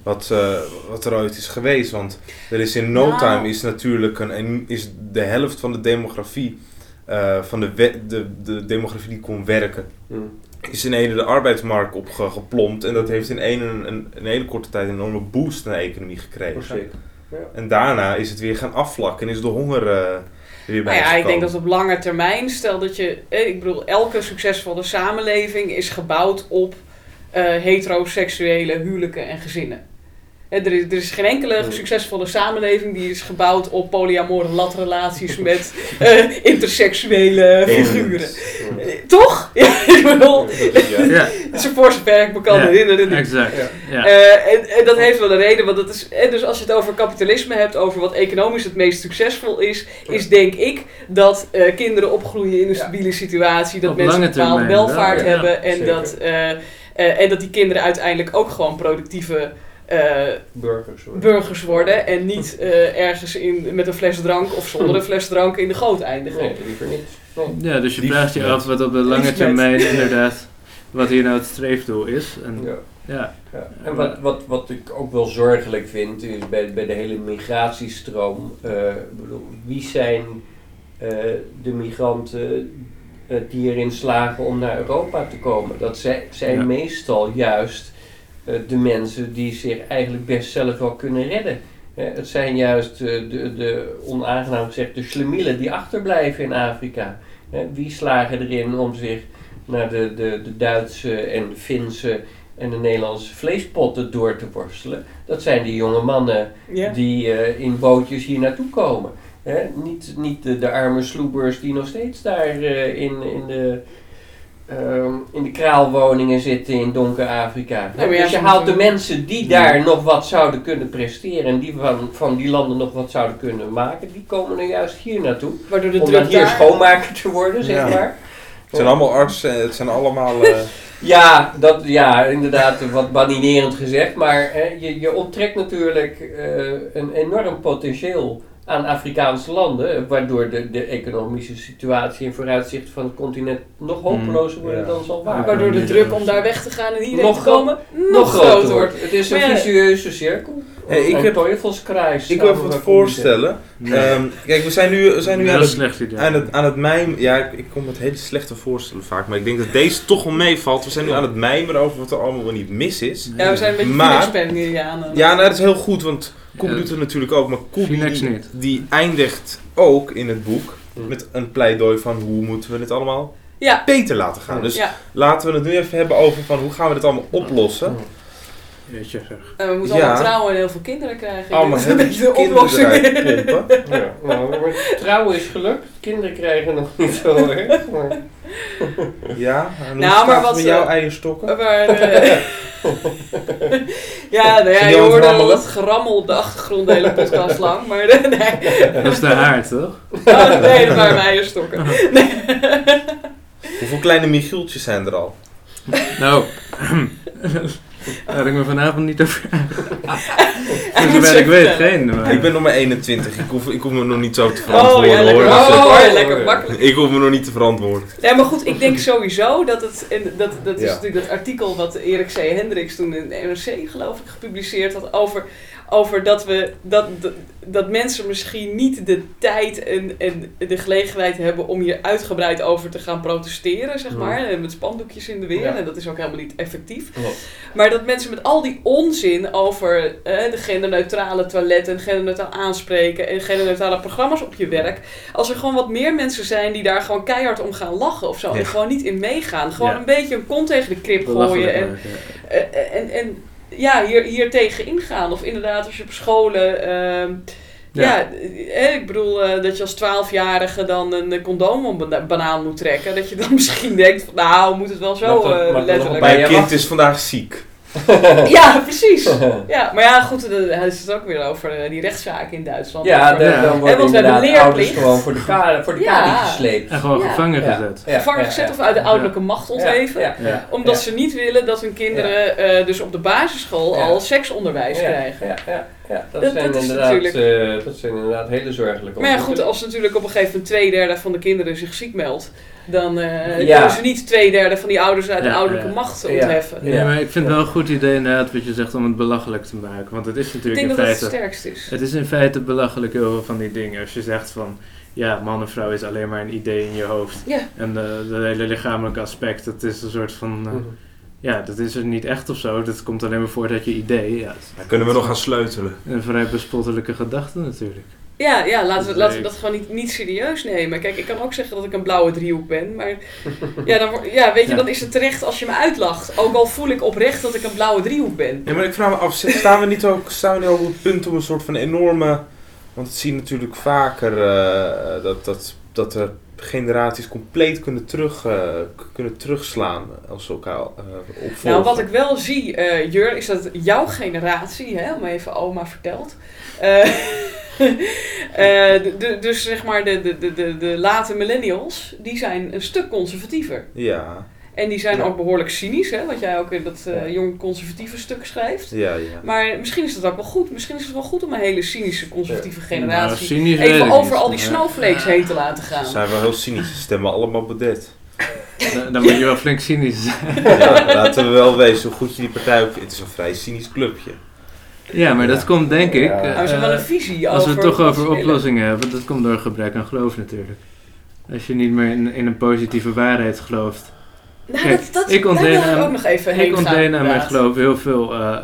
[SPEAKER 4] Wat, eh, wat er ooit is geweest. Want er is in no
[SPEAKER 1] Nou.
[SPEAKER 4] time is natuurlijk een, een- is de helft van de demografie. eh, van de, we- de, de demografie die kon werken.
[SPEAKER 2] Hm.
[SPEAKER 4] Is in ene de arbeidsmarkt opgeplompt. En dat heeft in ene, een, een hele korte tijd een enorme boost naar de economie gekregen.
[SPEAKER 2] Zeker.
[SPEAKER 4] En daarna is het weer gaan afvlakken en is de honger eh,
[SPEAKER 1] Nou ja, ik denk dat op lange termijn, stel dat je, eh, ik bedoel, elke succesvolle samenleving is gebouwd op eh, heteroseksuele huwelijken en gezinnen. Er, is, er is geen enkele succesvolle samenleving die is gebouwd op polyamore latrelaties met (laughs) eh, interseksuele figuren. Eh, Toch? (laughs) Ja, ik bedoel,
[SPEAKER 3] Ja, (laughs)
[SPEAKER 1] het is voor zover ik me kan
[SPEAKER 3] Ja,
[SPEAKER 1] herinneren.
[SPEAKER 3] exact.
[SPEAKER 1] Eh, en, en dat heeft wel een reden, want dat is, eh, dus als je het over kapitalisme hebt, over wat economisch het meest succesvol is, is denk ik dat eh, kinderen opgroeien in een
[SPEAKER 2] Ja.
[SPEAKER 1] stabiele situatie, dat
[SPEAKER 3] Op
[SPEAKER 1] mensen een bepaalde welvaart
[SPEAKER 2] ja.
[SPEAKER 1] hebben en dat, eh, eh, en dat die kinderen uiteindelijk ook gewoon productieve
[SPEAKER 2] Burgers hoor.
[SPEAKER 1] burgers worden en (laughs) niet eh, ergens in, met een fles drank of zonder een fles drank in de goot eindigen.
[SPEAKER 2] Nee, liever niet. Nee.
[SPEAKER 3] Ja, dus je vraagt je af wat op de lange termijn inderdaad, wat hier nou het streefdoel is. En,
[SPEAKER 2] Ja.
[SPEAKER 3] ja.
[SPEAKER 2] Ja. En wat, wat, wat ik ook wel zorgelijk vind, is bij, bij de hele migratiestroom. eh, bedoel, wie zijn eh, de migranten eh, die erin slagen om naar Europa te komen? Dat zijn, zijn
[SPEAKER 3] Ja.
[SPEAKER 2] meestal juist eh, de mensen die zich eigenlijk best zelf wel kunnen redden. Eh, het zijn juist eh, de, de, onaangenaam gezegd, de slemielen die achterblijven in Afrika. Eh, wie slagen erin om zich naar de, de, de Duitse en de Finse en de Nederlandse vleespotten door te worstelen. Dat zijn die jonge mannen
[SPEAKER 1] Ja.
[SPEAKER 2] die eh, in bootjes hier naartoe komen. Hè? Niet, niet de, de arme sloebers die nog steeds daar eh, in, in, de, ehm, in de kraalwoningen zitten in donker Afrika. Dus je haalt de mensen die daar nog wat zouden kunnen presteren en die van, van die landen nog wat zouden kunnen maken, die komen er juist hier naartoe.
[SPEAKER 1] Waardoor de
[SPEAKER 2] Om dan
[SPEAKER 1] druk
[SPEAKER 2] hier
[SPEAKER 1] daar...
[SPEAKER 2] schoonmaker te worden, zeg
[SPEAKER 4] Ja.
[SPEAKER 2] maar.
[SPEAKER 4] Het zijn allemaal artsen, het zijn allemaal... (laughs) eh,
[SPEAKER 2] Ja, dat, ja, inderdaad wat baninerend gezegd. Maar hè, je, je onttrekt natuurlijk eh, een enorm potentieel aan Afrikaanse landen. Waardoor de, de economische situatie en vooruitzichten van het continent nog hopelozer worden
[SPEAKER 4] Ja.
[SPEAKER 2] dan zal waren.
[SPEAKER 1] Waardoor de druk om daar weg te gaan en hierheen
[SPEAKER 2] Nog
[SPEAKER 1] te komen nog, groter wordt.
[SPEAKER 2] Het is een
[SPEAKER 1] ja,
[SPEAKER 2] vicieuze cirkel.
[SPEAKER 4] Hey, ik heb-
[SPEAKER 2] teufelskruis.
[SPEAKER 4] ik wil even wat voorstellen.
[SPEAKER 3] Nee.
[SPEAKER 4] Ehm, kijk, we zijn nu, we zijn nu aan het,
[SPEAKER 3] slecht idee.
[SPEAKER 4] aan het, aan het mijmeren. Ja, ik, ik kom met hele slechte voorstellen vaak. Maar ik denk dat deze toch wel meevalt. We zijn nu aan het mijmeren over wat er allemaal wel niet mis is.
[SPEAKER 1] Ja, we zijn een beetje
[SPEAKER 4] Maar-
[SPEAKER 1] Phoenix-Panianen.
[SPEAKER 4] Ja, nou, dat is heel goed, want Koep
[SPEAKER 3] Ja.
[SPEAKER 4] doet het natuurlijk ook. Maar Koep
[SPEAKER 3] Phoenix
[SPEAKER 4] die, eindigt ook in het boek
[SPEAKER 2] Hm.
[SPEAKER 4] met een pleidooi van hoe moeten we dit allemaal
[SPEAKER 1] Ja.
[SPEAKER 4] beter laten gaan. Dus
[SPEAKER 1] Ja.
[SPEAKER 4] laten we het nu even hebben over van hoe gaan we dit allemaal oplossen.
[SPEAKER 3] Jeetje zeg.
[SPEAKER 1] En we moeten
[SPEAKER 4] Ja.
[SPEAKER 1] allemaal trouwen en heel veel kinderen krijgen. Ik
[SPEAKER 4] Allemaal heel
[SPEAKER 1] een beetje de oplossing.
[SPEAKER 2] Ja, nou, trouwen is gelukt. Kinderen krijgen nog niet zo erg. maar-
[SPEAKER 4] Ja, en hoe
[SPEAKER 1] Nou, maar
[SPEAKER 4] het
[SPEAKER 1] wat,
[SPEAKER 4] met jouw
[SPEAKER 1] eh,
[SPEAKER 4] eierstokken?
[SPEAKER 1] Maar, eh, ja, nou ja, je
[SPEAKER 4] het
[SPEAKER 1] hoorde al dat gerammel op de achtergrond de hele podcast lang. Maar eh, (laughs) nee,
[SPEAKER 3] Dat is de haard, toch?
[SPEAKER 1] oh, nee dat waren mijn eierstokken. Nee.
[SPEAKER 4] Hoeveel kleine Michieltjes zijn er al?
[SPEAKER 3] Nou, (laughs) laat ik me vanavond niet over (laughs) zover ik weet, geen. Maar...
[SPEAKER 4] Ik ben nog maar 21. Ik hoef, ik hoef me nog niet zo te
[SPEAKER 1] Oh
[SPEAKER 4] verantwoorden
[SPEAKER 1] ja, lekker
[SPEAKER 4] hoor.
[SPEAKER 1] makkelijk (laughs)
[SPEAKER 2] Oh,
[SPEAKER 1] lekker makkelijk.
[SPEAKER 4] Ik hoef me nog niet te verantwoorden.
[SPEAKER 1] Ja, maar goed, ik denk sowieso dat het, en dat, dat is
[SPEAKER 4] Ja.
[SPEAKER 1] natuurlijk dat artikel wat Erik C. Hendricks toen in de NRC geloof ik gepubliceerd had over, over dat we, dat, dat, dat mensen misschien niet de tijd en, en de gelegenheid hebben om hier uitgebreid over te gaan protesteren, zeg maar, met spandoekjes in de weer,
[SPEAKER 2] Ja.
[SPEAKER 1] en dat is ook helemaal niet effectief.
[SPEAKER 2] Ja.
[SPEAKER 1] Maar dat mensen met al die onzin over eh, de genderneutrale toiletten, genderneutraal aanspreken en genderneutrale programma's op je werk. Als er gewoon wat meer mensen zijn die daar gewoon keihard om gaan lachen of zo. En gewoon niet in meegaan. Gewoon een beetje een kont tegen de krip gooien. En,
[SPEAKER 3] ja.
[SPEAKER 1] eh, en, en ja, hier, hier tegen ingaan. Of inderdaad als je op scholen... ehm, ja,
[SPEAKER 3] Ja.
[SPEAKER 1] eh, ik bedoel eh, dat je als twaalfjarige dan een condoom om een banaan moet trekken. Dat je dan (laughs) misschien denkt van nou moet het wel zo eh,
[SPEAKER 2] nog
[SPEAKER 1] letterlijk.
[SPEAKER 2] bij
[SPEAKER 4] Mijn kind is vandaag ziek. (laughs)
[SPEAKER 1] Ja, precies. (laughs) Ja, maar ja, goed, hij is het ook weer over eh, die rechtszaken in Duitsland.
[SPEAKER 2] Ja, dan,
[SPEAKER 3] Ja.
[SPEAKER 2] dan
[SPEAKER 1] Hè,
[SPEAKER 2] worden
[SPEAKER 1] want we hebben
[SPEAKER 2] inderdaad ouders
[SPEAKER 1] leerplicht.
[SPEAKER 2] gewoon voor de kade, (laughs) voor de
[SPEAKER 1] Ja.
[SPEAKER 2] kade gesleept.
[SPEAKER 3] En gewoon
[SPEAKER 1] Ja.
[SPEAKER 3] gevangen
[SPEAKER 2] Ja.
[SPEAKER 3] gezet.
[SPEAKER 2] Ja,
[SPEAKER 1] gevangen
[SPEAKER 2] ja,
[SPEAKER 1] gezet of uit de ouderlijke macht ontheven.
[SPEAKER 2] Ja, ja, ja,
[SPEAKER 1] Omdat
[SPEAKER 2] ja.
[SPEAKER 1] ze niet willen dat hun kinderen eh, dus op de basisschool
[SPEAKER 2] Ja.
[SPEAKER 1] al seksonderwijs
[SPEAKER 2] Ja,
[SPEAKER 1] krijgen.
[SPEAKER 2] Ja, ja, ja. Dat,
[SPEAKER 1] Dat-
[SPEAKER 2] zijn
[SPEAKER 1] dat
[SPEAKER 2] inderdaad, eh, dat zijn inderdaad hele zorgelijke
[SPEAKER 1] Maar ja, goed, als natuurlijk op een gegeven moment twee derde van de kinderen zich ziek meldt. Dan eh
[SPEAKER 2] Ja.
[SPEAKER 1] kunnen ze niet twee derde van die ouders uit de
[SPEAKER 3] Ja,
[SPEAKER 1] ouderlijke
[SPEAKER 3] ja.
[SPEAKER 1] macht
[SPEAKER 2] Ja.
[SPEAKER 1] ontheffen.
[SPEAKER 3] Ja, maar ik vind het wel een goed idee inderdaad wat je zegt om het belachelijk te maken. Want het is
[SPEAKER 1] Ik
[SPEAKER 3] natuurlijk
[SPEAKER 1] denk
[SPEAKER 3] in
[SPEAKER 1] dat het het
[SPEAKER 3] feite...
[SPEAKER 1] sterkst is.
[SPEAKER 3] Het is in feite belachelijk heel veel van die dingen. Als je zegt van, ja, man en vrouw is alleen maar een idee in je hoofd.
[SPEAKER 1] Ja.
[SPEAKER 3] En de, de hele lichamelijke aspect, dat is een soort van...
[SPEAKER 2] Mhm.
[SPEAKER 3] eh, ja, dat is er niet echt of zo. Dat komt alleen maar voort uit je idee. Ja, het
[SPEAKER 4] Dan kunnen we nog gaan sleutelen.
[SPEAKER 3] een vrij bespottelijke gedachte natuurlijk.
[SPEAKER 1] Ja, ja laten, we, laten we dat gewoon niet, niet serieus nemen. Kijk, ik kan ook zeggen dat ik een blauwe driehoek ben. Maar ja, dan, ja, weet je,
[SPEAKER 3] Ja.
[SPEAKER 1] dan is het terecht als je me uitlacht. Ook al voel ik oprecht dat ik een blauwe driehoek ben.
[SPEAKER 4] Ja, maar ik vraag me af, staan we niet ook, staan we niet ook op het punt om een soort van enorme... Want het zie je natuurlijk vaker eh, dat, dat, dat er generaties compleet kunnen, terug, eh, kunnen terugslaan als ze elkaar eh opvolgen.
[SPEAKER 1] Nou, wat ik wel zie, eh, Jur, is dat jouw generatie, hè, om even oma vertelt. (laughs) eh, de- de- dus zeg maar de, de, de, de, de late millennials, die zijn een stuk conservatiever.
[SPEAKER 4] Ja,
[SPEAKER 1] En die zijn
[SPEAKER 2] Ja.
[SPEAKER 1] ook behoorlijk cynisch, hè, wat jij ook in dat eh, jong conservatieve stuk schrijft.
[SPEAKER 4] ja, ja.
[SPEAKER 1] Maar misschien is dat ook wel goed. Misschien is het wel goed om een hele cynische conservatieve
[SPEAKER 3] Nou,
[SPEAKER 1] generatie
[SPEAKER 3] cynisch weet
[SPEAKER 1] even
[SPEAKER 3] ik
[SPEAKER 1] over
[SPEAKER 3] niet,
[SPEAKER 1] al die snowflakes heen te laten
[SPEAKER 4] Ze
[SPEAKER 1] gaan.
[SPEAKER 4] zijn wel heel cynisch, ze stemmen allemaal Baudet.
[SPEAKER 3] Dan, dan moet je wel flink cynisch zijn.
[SPEAKER 4] Ja, laten we wel wezen hoe goed je die partij ook... Het is een vrij cynisch clubje.
[SPEAKER 3] Ja, maar dat komt denk ik...
[SPEAKER 2] Ja.
[SPEAKER 1] ze hebben wel een visie
[SPEAKER 3] Als we het toch over oplossingen hebben, dat komt door gebrek aan geloof natuurlijk. Als je niet meer in, in een positieve waarheid gelooft.
[SPEAKER 1] Nou,
[SPEAKER 3] Kijk,
[SPEAKER 1] dat, dat,
[SPEAKER 3] ik
[SPEAKER 1] daar
[SPEAKER 3] ontleen aan-
[SPEAKER 1] ook nog even heen
[SPEAKER 3] Ik ontleen aan mijn geloof heel veel, eh,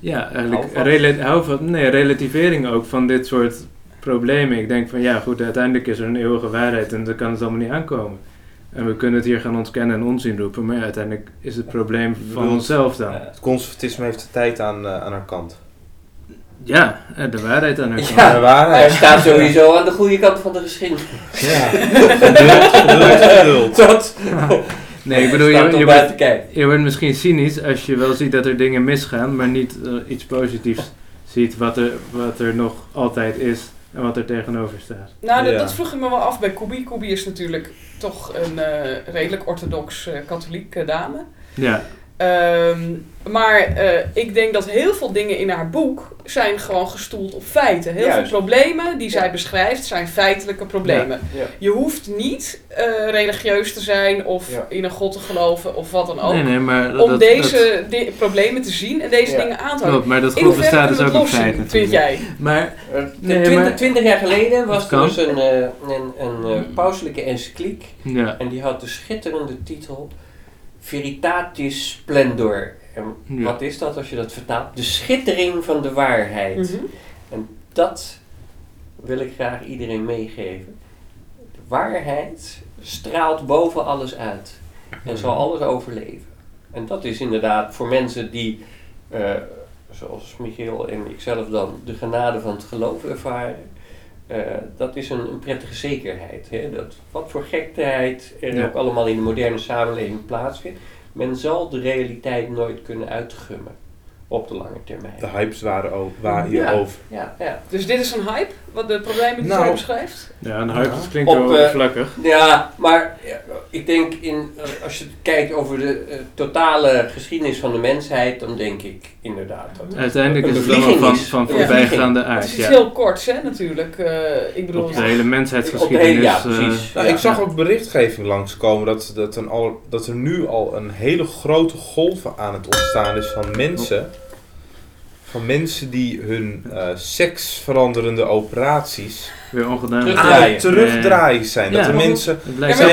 [SPEAKER 3] ja, eigenlijk rela- nee, relativering ook van dit soort problemen. Ik denk van ja, goed, uiteindelijk is er een eeuwige waarheid en dan kan het allemaal niet aankomen. En we kunnen het hier gaan ontkennen en onzin roepen, maar ja, uiteindelijk is het probleem van
[SPEAKER 4] bedoelt-
[SPEAKER 3] onszelf dan.
[SPEAKER 4] Het conservatisme heeft de tijd aan, eh, aan haar kant.
[SPEAKER 3] Ja, eh, de waarheid aan haar.
[SPEAKER 2] Ja.
[SPEAKER 4] de
[SPEAKER 2] Hij
[SPEAKER 4] waarheid.
[SPEAKER 2] staat sowieso aan de goede kant van de geschiedenis.
[SPEAKER 4] Ja. (laughs) Geduld, geduld, geduld.
[SPEAKER 2] Dat
[SPEAKER 3] Nee, ik bedoel, je, je, wordt, je wordt misschien cynisch als je wel ziet dat er dingen misgaan, maar niet eh, iets positiefs ziet wat er, wat er nog altijd is en wat er tegenover staat.
[SPEAKER 1] Nou, dat,
[SPEAKER 4] Ja.
[SPEAKER 1] dat vroeg ik me wel af bij Koebi. Koebi is natuurlijk toch een eh, redelijk orthodox katholiek eh, dame.
[SPEAKER 3] Ja,
[SPEAKER 1] Ehm, maar eh, ik denk dat heel veel dingen in haar boek zijn gewoon gestoeld op feiten. Heel
[SPEAKER 2] Juist.
[SPEAKER 1] veel problemen die zij beschrijft zijn feitelijke problemen.
[SPEAKER 2] Ja.
[SPEAKER 1] Je hoeft niet eh, religieus te zijn of
[SPEAKER 2] Ja.
[SPEAKER 1] in een god te geloven of wat dan ook.
[SPEAKER 3] nee, nee, maar
[SPEAKER 1] om
[SPEAKER 3] dat,
[SPEAKER 1] deze di- problemen te zien en deze
[SPEAKER 2] Ja.
[SPEAKER 1] dingen aan te houden.
[SPEAKER 3] klopt, maar dat
[SPEAKER 1] hoeverre
[SPEAKER 3] bestaat dus ook
[SPEAKER 1] we
[SPEAKER 3] een
[SPEAKER 1] het
[SPEAKER 3] feit
[SPEAKER 1] loszien, vind jij?
[SPEAKER 3] Maar,
[SPEAKER 2] Eh,
[SPEAKER 3] Nee,
[SPEAKER 2] twintig,
[SPEAKER 3] maar-
[SPEAKER 2] twintig jaar geleden was
[SPEAKER 3] Dat
[SPEAKER 2] er dus een, eh, een, een eh, pauselijke encycliek
[SPEAKER 3] ja,
[SPEAKER 2] en die had de schitterende titel Veritatis Splendor. En
[SPEAKER 3] Ja.
[SPEAKER 2] wat is dat als je dat vertaalt? De schittering van de waarheid.
[SPEAKER 1] Mhm.
[SPEAKER 2] Dat wil ik graag iedereen meegeven. De waarheid straalt boven alles uit en zal alles overleven. En dat is inderdaad voor mensen die, eh, zoals Michiel en ikzelf dan, de genade van het geloof ervaren. Eh, dat is een, een prettige zekerheid. Hè? Dat, wat voor gekheid er
[SPEAKER 3] Ja.
[SPEAKER 2] ook allemaal in de moderne samenleving plaatsvindt. Men zal de realiteit nooit kunnen uitgummen op de lange termijn.
[SPEAKER 4] De hypes waren, ook, waren
[SPEAKER 2] Ja.
[SPEAKER 4] hierover.
[SPEAKER 2] Ja, ja.
[SPEAKER 1] Dus dit is een hype, wat de problemen die
[SPEAKER 4] Nou.
[SPEAKER 1] zij beschrijft?
[SPEAKER 3] ja, een hype dat klinkt
[SPEAKER 2] Op,
[SPEAKER 3] wel
[SPEAKER 2] eh,
[SPEAKER 3] oppervlakkig.
[SPEAKER 2] Ja, maar ja, ik denk in, eh, als je kijkt over de eh, totale geschiedenis van de mensheid, dan denk ik inderdaad dat.
[SPEAKER 3] Uiteindelijk is
[SPEAKER 2] een
[SPEAKER 3] het
[SPEAKER 2] bevlieging
[SPEAKER 3] van, van
[SPEAKER 1] Ja.
[SPEAKER 3] voorbijgaande
[SPEAKER 1] Het
[SPEAKER 3] aard.
[SPEAKER 1] is
[SPEAKER 3] Ja.
[SPEAKER 1] heel korts, hè, natuurlijk. Eh, ik bedoel,
[SPEAKER 3] Op de hele mensheidsgeschiedenis.
[SPEAKER 2] hele, ja,
[SPEAKER 3] eh,
[SPEAKER 2] precies.
[SPEAKER 4] Nou,
[SPEAKER 2] Ja.
[SPEAKER 4] ik zag ook berichtgeving langskomen dat, dat, een al, dat er nu al een hele grote golf aan het ontstaan is van mensen. Van mensen die hun eh seksveranderende operaties
[SPEAKER 3] weer ongedaan.
[SPEAKER 2] Terug-
[SPEAKER 4] aan
[SPEAKER 2] Terugdraaien.
[SPEAKER 4] terugdraaien zijn.
[SPEAKER 3] Ja.
[SPEAKER 4] Dat de mensen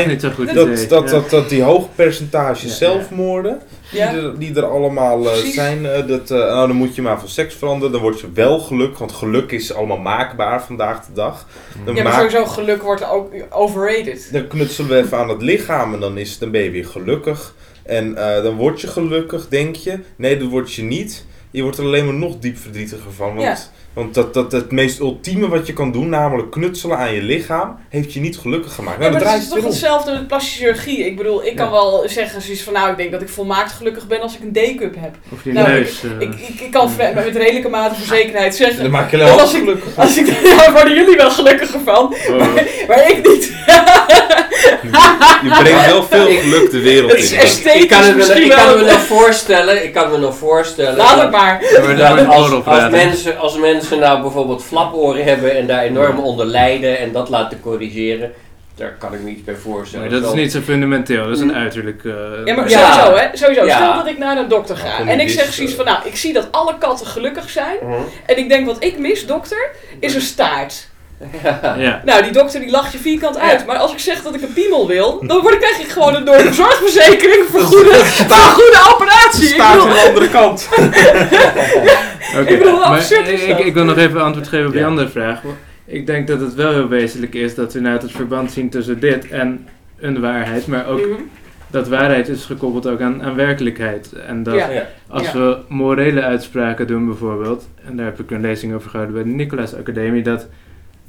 [SPEAKER 3] niet zo goed
[SPEAKER 4] dat,
[SPEAKER 3] idee.
[SPEAKER 4] dat, dat, dat die hoog percentage
[SPEAKER 3] Ja,
[SPEAKER 4] zelfmoorden,
[SPEAKER 1] Ja.
[SPEAKER 4] die, er, die er allemaal eh, zijn, eh, dat, eh, nou, dan moet je maar van seks veranderen. Dan word je wel gelukkig, want geluk is allemaal maakbaar vandaag de dag. Dan,
[SPEAKER 1] ja, maar sowieso geluk wordt ook overrated.
[SPEAKER 4] dan knutselen we even aan het lichaam en dan, is, dan ben je weer gelukkig. En eh, dan word je gelukkig, denk je. Nee, dat word je niet. Je wordt er alleen maar nog diep verdrietiger van. Want. Want dat, dat het meest ultieme wat je kan doen, namelijk knutselen aan je lichaam, heeft je niet gelukkig gemaakt.
[SPEAKER 1] Ja,
[SPEAKER 4] Nou,
[SPEAKER 1] maar
[SPEAKER 4] dan
[SPEAKER 1] het is
[SPEAKER 4] het
[SPEAKER 1] toch hetzelfde met plastische chirurgie. Ik bedoel, ik kan wel zeggen zoiets van, nou, ik denk dat ik volmaakt gelukkig ben als ik een D-cup heb.
[SPEAKER 3] Of die
[SPEAKER 1] Nou,
[SPEAKER 3] neus. eh,
[SPEAKER 1] Ik, ik, ik kan met redelijke mate van zekerheid zeggen,
[SPEAKER 4] Dan maak je
[SPEAKER 1] Dat
[SPEAKER 4] wel
[SPEAKER 1] als ik-
[SPEAKER 4] gelukkig.
[SPEAKER 1] als ik, (laughs) ja, worden jullie wel gelukkiger van,
[SPEAKER 3] oh.
[SPEAKER 1] maar ik niet.
[SPEAKER 4] Je brengt wel veel (laughs) geluk de wereld
[SPEAKER 1] Het is
[SPEAKER 4] in.
[SPEAKER 1] esthetisch
[SPEAKER 2] Ik kan het me,
[SPEAKER 1] misschien
[SPEAKER 2] ik kan
[SPEAKER 1] wel.
[SPEAKER 2] me nog voorstellen, ik kan me nog voorstellen.
[SPEAKER 1] Laat
[SPEAKER 2] dat-
[SPEAKER 1] het maar.
[SPEAKER 2] Dat als, mensen, als mensen nou bijvoorbeeld flaporen hebben en daar enorm onder lijden en dat laten corrigeren, daar kan ik me iets bij voorstellen.
[SPEAKER 3] Maar dat is niet zo fundamenteel, dat is een uiterlijk... eh,
[SPEAKER 1] Ja, maar
[SPEAKER 2] Ja.
[SPEAKER 1] sowieso, hè? Sowieso.
[SPEAKER 2] Ja.
[SPEAKER 1] Stel dat ik naar een dokter ga
[SPEAKER 4] Ja,
[SPEAKER 1] en ik zeg zoiets van, nou, ik zie dat alle katten gelukkig zijn.
[SPEAKER 2] Mhm.
[SPEAKER 1] En ik denk, wat ik mis, dokter, is een staart.
[SPEAKER 3] Ja.
[SPEAKER 1] Nou, die dokter die lacht je vierkant uit. Maar als ik zeg dat ik een piemel wil, dan word ik, krijg ik gewoon een door de zorgverzekering vergoede, vergoede operatie.
[SPEAKER 4] Staat aan de andere kant. (laughs)
[SPEAKER 3] Oké,
[SPEAKER 1] Ik bedoel, absurd is
[SPEAKER 3] ik, ik wil nog even antwoord geven op die
[SPEAKER 4] Ja.
[SPEAKER 3] andere vraag. Ik denk dat het wel heel wezenlijk is dat we inderdaad het verband zien tussen dit en een waarheid. Maar ook
[SPEAKER 1] Mhm.
[SPEAKER 3] dat waarheid is gekoppeld ook aan, aan werkelijkheid. En dat
[SPEAKER 1] Ja.
[SPEAKER 2] Ja.
[SPEAKER 3] als
[SPEAKER 1] Ja.
[SPEAKER 3] we morele uitspraken doen bijvoorbeeld, en daar heb ik een lezing over gehouden bij de Nicolaas Academie, dat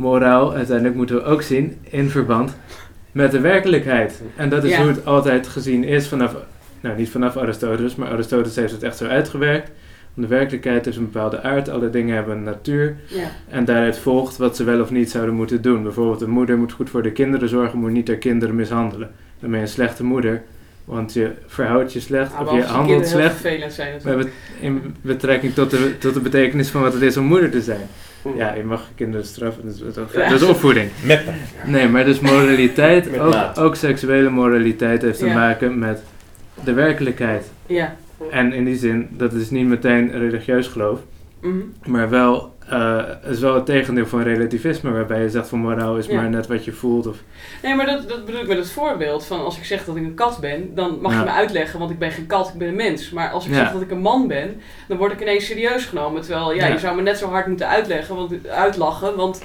[SPEAKER 3] moraal uiteindelijk moeten we ook zien in verband met de werkelijkheid. En dat is
[SPEAKER 1] Ja.
[SPEAKER 3] hoe het altijd gezien is vanaf, nou niet vanaf Aristoteles, maar Aristoteles heeft het echt zo uitgewerkt. De werkelijkheid heeft een bepaalde aard, alle dingen hebben een natuur.
[SPEAKER 1] Ja.
[SPEAKER 3] En daaruit volgt wat ze wel of niet zouden moeten doen. Bijvoorbeeld een moeder moet goed voor de kinderen zorgen, moet niet haar kinderen mishandelen. Dan ben je een slechte moeder, want je verhoudt je slecht
[SPEAKER 1] Ah,
[SPEAKER 3] of je handelt slecht.
[SPEAKER 1] zijn
[SPEAKER 3] We hebben in betrekking tot de, tot de betekenis van wat het is om moeder te zijn. Ja, je mag kinderen straffen, dat is, dat is,
[SPEAKER 1] Ja.
[SPEAKER 3] dat is opvoeding.
[SPEAKER 4] Met
[SPEAKER 3] Nee, maar dus moraliteit, ook, seksuele moraliteit heeft te maken met de werkelijkheid.
[SPEAKER 1] Ja.
[SPEAKER 3] En in die zin, dat is niet meteen religieus geloof,
[SPEAKER 1] Mhm.
[SPEAKER 3] maar wel, eh, is wel het tegendeel van relativisme, waarbij je zegt van moraal is
[SPEAKER 1] Ja.
[SPEAKER 3] maar net wat je voelt. Of,
[SPEAKER 1] Nee, maar dat, dat bedoel ik met het voorbeeld van als ik zeg dat ik een kat ben, dan mag
[SPEAKER 3] Ja.
[SPEAKER 1] je me uitleggen, want ik ben geen kat, ik ben een mens. Maar als ik
[SPEAKER 3] Ja.
[SPEAKER 1] zeg dat ik een man ben, dan word ik ineens serieus genomen. Terwijl, ja, je zou me net zo hard moeten uitleggen, want, uitlachen, want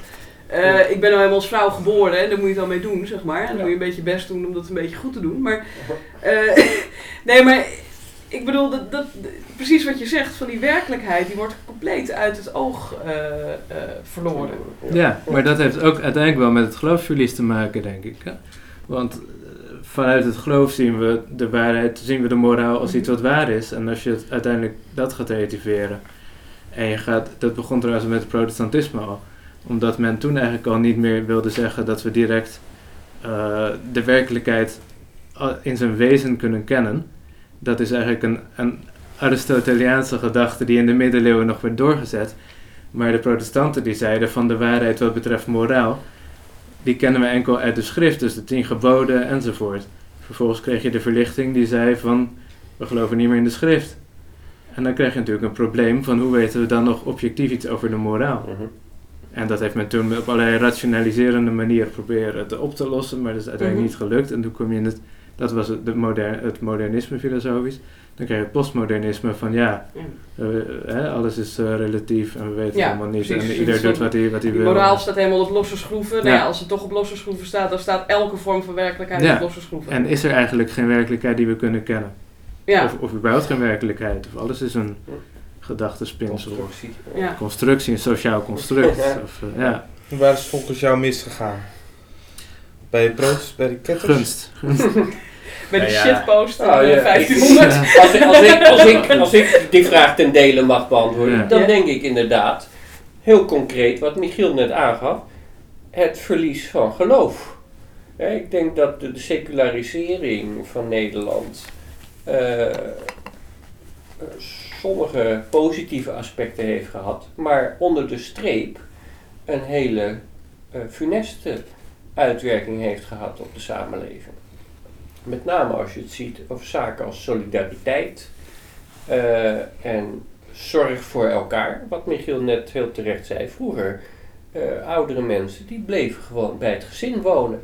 [SPEAKER 1] eh, ik ben nou helemaal als vrouw geboren en daar moet je het dan mee doen, zeg maar. En dan moet je een beetje je best doen om dat een beetje goed te doen. Maar, eh, (laughs) nee, maar ik bedoel, dat, dat, precies wat je zegt van die werkelijkheid, die wordt compleet uit het oog eh, eh, verloren.
[SPEAKER 3] ja, maar dat heeft ook uiteindelijk wel met het geloofsverlies te maken, denk ik. Want eh, vanuit het geloof zien we de waarheid, zien we de moraal als iets wat waar is. En als je het uiteindelijk dat gaat relativeren. En je gaat, dat begon trouwens met het protestantisme al. Omdat men toen eigenlijk al niet meer wilde zeggen dat we direct de werkelijkheid in zijn wezen kunnen kennen. Dat is eigenlijk een, een Aristoteliaanse gedachte die in de middeleeuwen nog werd doorgezet. Maar de protestanten die zeiden van de waarheid wat betreft moraal, die kennen we enkel uit de schrift, dus de tien geboden enzovoort. Vervolgens kreeg je de verlichting die zei van, we geloven niet meer in de schrift. En dan krijg je natuurlijk een probleem van hoe weten we dan nog objectief iets over de moraal.
[SPEAKER 2] Mhm.
[SPEAKER 3] En dat heeft men toen op allerlei rationaliserende manieren proberen te op te lossen, maar dat is uiteindelijk
[SPEAKER 1] Mhm.
[SPEAKER 3] niet gelukt. En toen kom je in het, dat was het, de modern, het modernisme filosofisch. Dan krijg je het postmodernisme van ja,
[SPEAKER 1] Ja.
[SPEAKER 3] eh, hè, alles is eh, relatief en we weten
[SPEAKER 1] Ja,
[SPEAKER 3] helemaal niet.
[SPEAKER 1] precies.
[SPEAKER 3] En ieder doet wat hij, wat hij wil.
[SPEAKER 1] moraal staat helemaal op losse schroeven. Nou
[SPEAKER 3] Ja.
[SPEAKER 1] ja, als het toch op losse schroeven staat, dan staat elke vorm van werkelijkheid
[SPEAKER 3] Ja.
[SPEAKER 1] op losse schroeven.
[SPEAKER 3] En is er eigenlijk geen werkelijkheid die we kunnen kennen?
[SPEAKER 1] ja.
[SPEAKER 3] Of, of überhaupt geen werkelijkheid? Of alles is een gedachtespinsel? Of
[SPEAKER 2] Constructie.
[SPEAKER 1] ja.
[SPEAKER 3] constructie, een sociaal construct? (laughs)
[SPEAKER 2] Ja.
[SPEAKER 3] Of, eh, ja,
[SPEAKER 4] Waar is volgens jou misgegaan? Bij, proost, bij de ketters?
[SPEAKER 3] gunst. gunst. (laughs)
[SPEAKER 1] Bij die
[SPEAKER 4] Ja, ja.
[SPEAKER 1] shitpost van
[SPEAKER 2] Oh,
[SPEAKER 1] eh,
[SPEAKER 2] ja.
[SPEAKER 1] 1500.
[SPEAKER 3] Ja. (laughs)
[SPEAKER 2] Als, ik- als, ik, als, ik, (laughs) als ik die vraag ten dele mag beantwoorden,
[SPEAKER 3] Ja.
[SPEAKER 2] dan
[SPEAKER 1] Ja.
[SPEAKER 2] denk ik inderdaad, heel concreet, wat Michiel net aangaf, het verlies van geloof. Hè, ik denk dat de, de secularisering van Nederland eh, eh, sommige positieve aspecten heeft gehad, maar onder de streep een hele eh, funeste uitwerking heeft gehad op de samenleving. Met name als je het ziet over zaken als solidariteit eh, en zorg voor elkaar. Wat Michiel net heel terecht zei. Vroeger, eh, oudere mensen, die bleven gewoon bij het gezin wonen.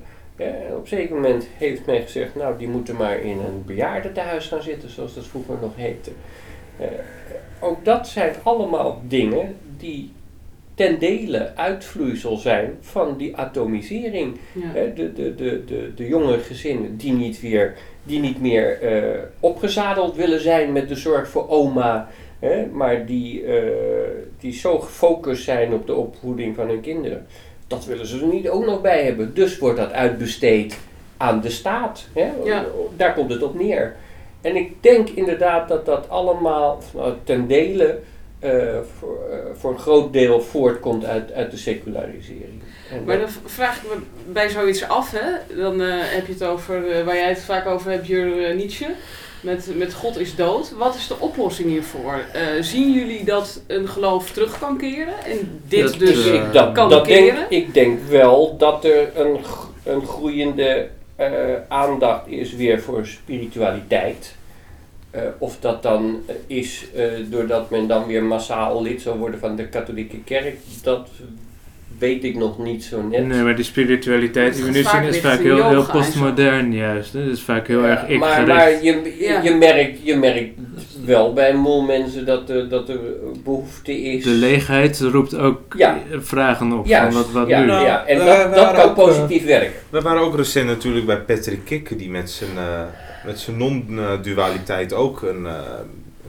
[SPEAKER 2] Op een zeker moment heeft men gezegd, nou die moeten maar in een bejaardentehuis gaan zitten, zoals dat vroeger nog heette. Eh, ook dat zijn allemaal dingen die ten dele uitvloeisel zijn van die atomisering.
[SPEAKER 1] Ja.
[SPEAKER 2] De, de, de, de, de jonge gezinnen die niet, weer, die niet meer eh, opgezadeld willen zijn met de zorg voor oma, hè, maar die, eh, die zo gefocust zijn op de opvoeding van hun kinderen. Dat willen ze er niet ook nog bij hebben. Dus wordt dat uitbesteed aan de staat. Hè?
[SPEAKER 1] Ja.
[SPEAKER 2] Daar komt het op neer. En ik denk inderdaad dat dat allemaal nou, ten dele eh, voor, eh, voor een groot deel voortkomt uit, uit de secularisering. En
[SPEAKER 1] Maar
[SPEAKER 2] dat-
[SPEAKER 1] dan vraag ik me bij zoiets af, hè? Dan eh, heb je het over, waar jij het vaak over hebt, Jur Nietzsche. Met, met God is dood. Wat is de oplossing hiervoor? Eh, zien jullie dat een geloof terug kan keren? En dit
[SPEAKER 3] Dat,
[SPEAKER 1] dus
[SPEAKER 2] ik, dat,
[SPEAKER 1] kan
[SPEAKER 2] dat denk,
[SPEAKER 1] keren?
[SPEAKER 2] ik denk wel dat er een, een groeiende eh, aandacht is weer voor spiritualiteit. Eh, of dat dan eh, is eh, doordat men dan weer massaal lid zou worden van de katholieke kerk, dat weet ik nog niet zo net.
[SPEAKER 3] Nee, maar die spiritualiteit die we nu zien is vaak heel, heel postmodern juist. Hè? Het is vaak heel
[SPEAKER 2] Ja,
[SPEAKER 3] erg ik
[SPEAKER 2] maar,
[SPEAKER 3] gericht.
[SPEAKER 2] maar je,
[SPEAKER 1] Ja.
[SPEAKER 2] je, merkt, je merkt wel bij een mol mensen dat er, dat er behoefte is.
[SPEAKER 3] De leegheid roept ook
[SPEAKER 2] Ja.
[SPEAKER 3] vragen op
[SPEAKER 2] Juist,
[SPEAKER 3] van wat, wat
[SPEAKER 2] ja,
[SPEAKER 3] nu.
[SPEAKER 4] Nou,
[SPEAKER 2] ja, en dat, dat kan
[SPEAKER 4] ook,
[SPEAKER 2] positief werken.
[SPEAKER 4] We waren ook recent natuurlijk bij Patrick Kikke, die met zijn, eh, met zijn non-dualiteit ook een, eh,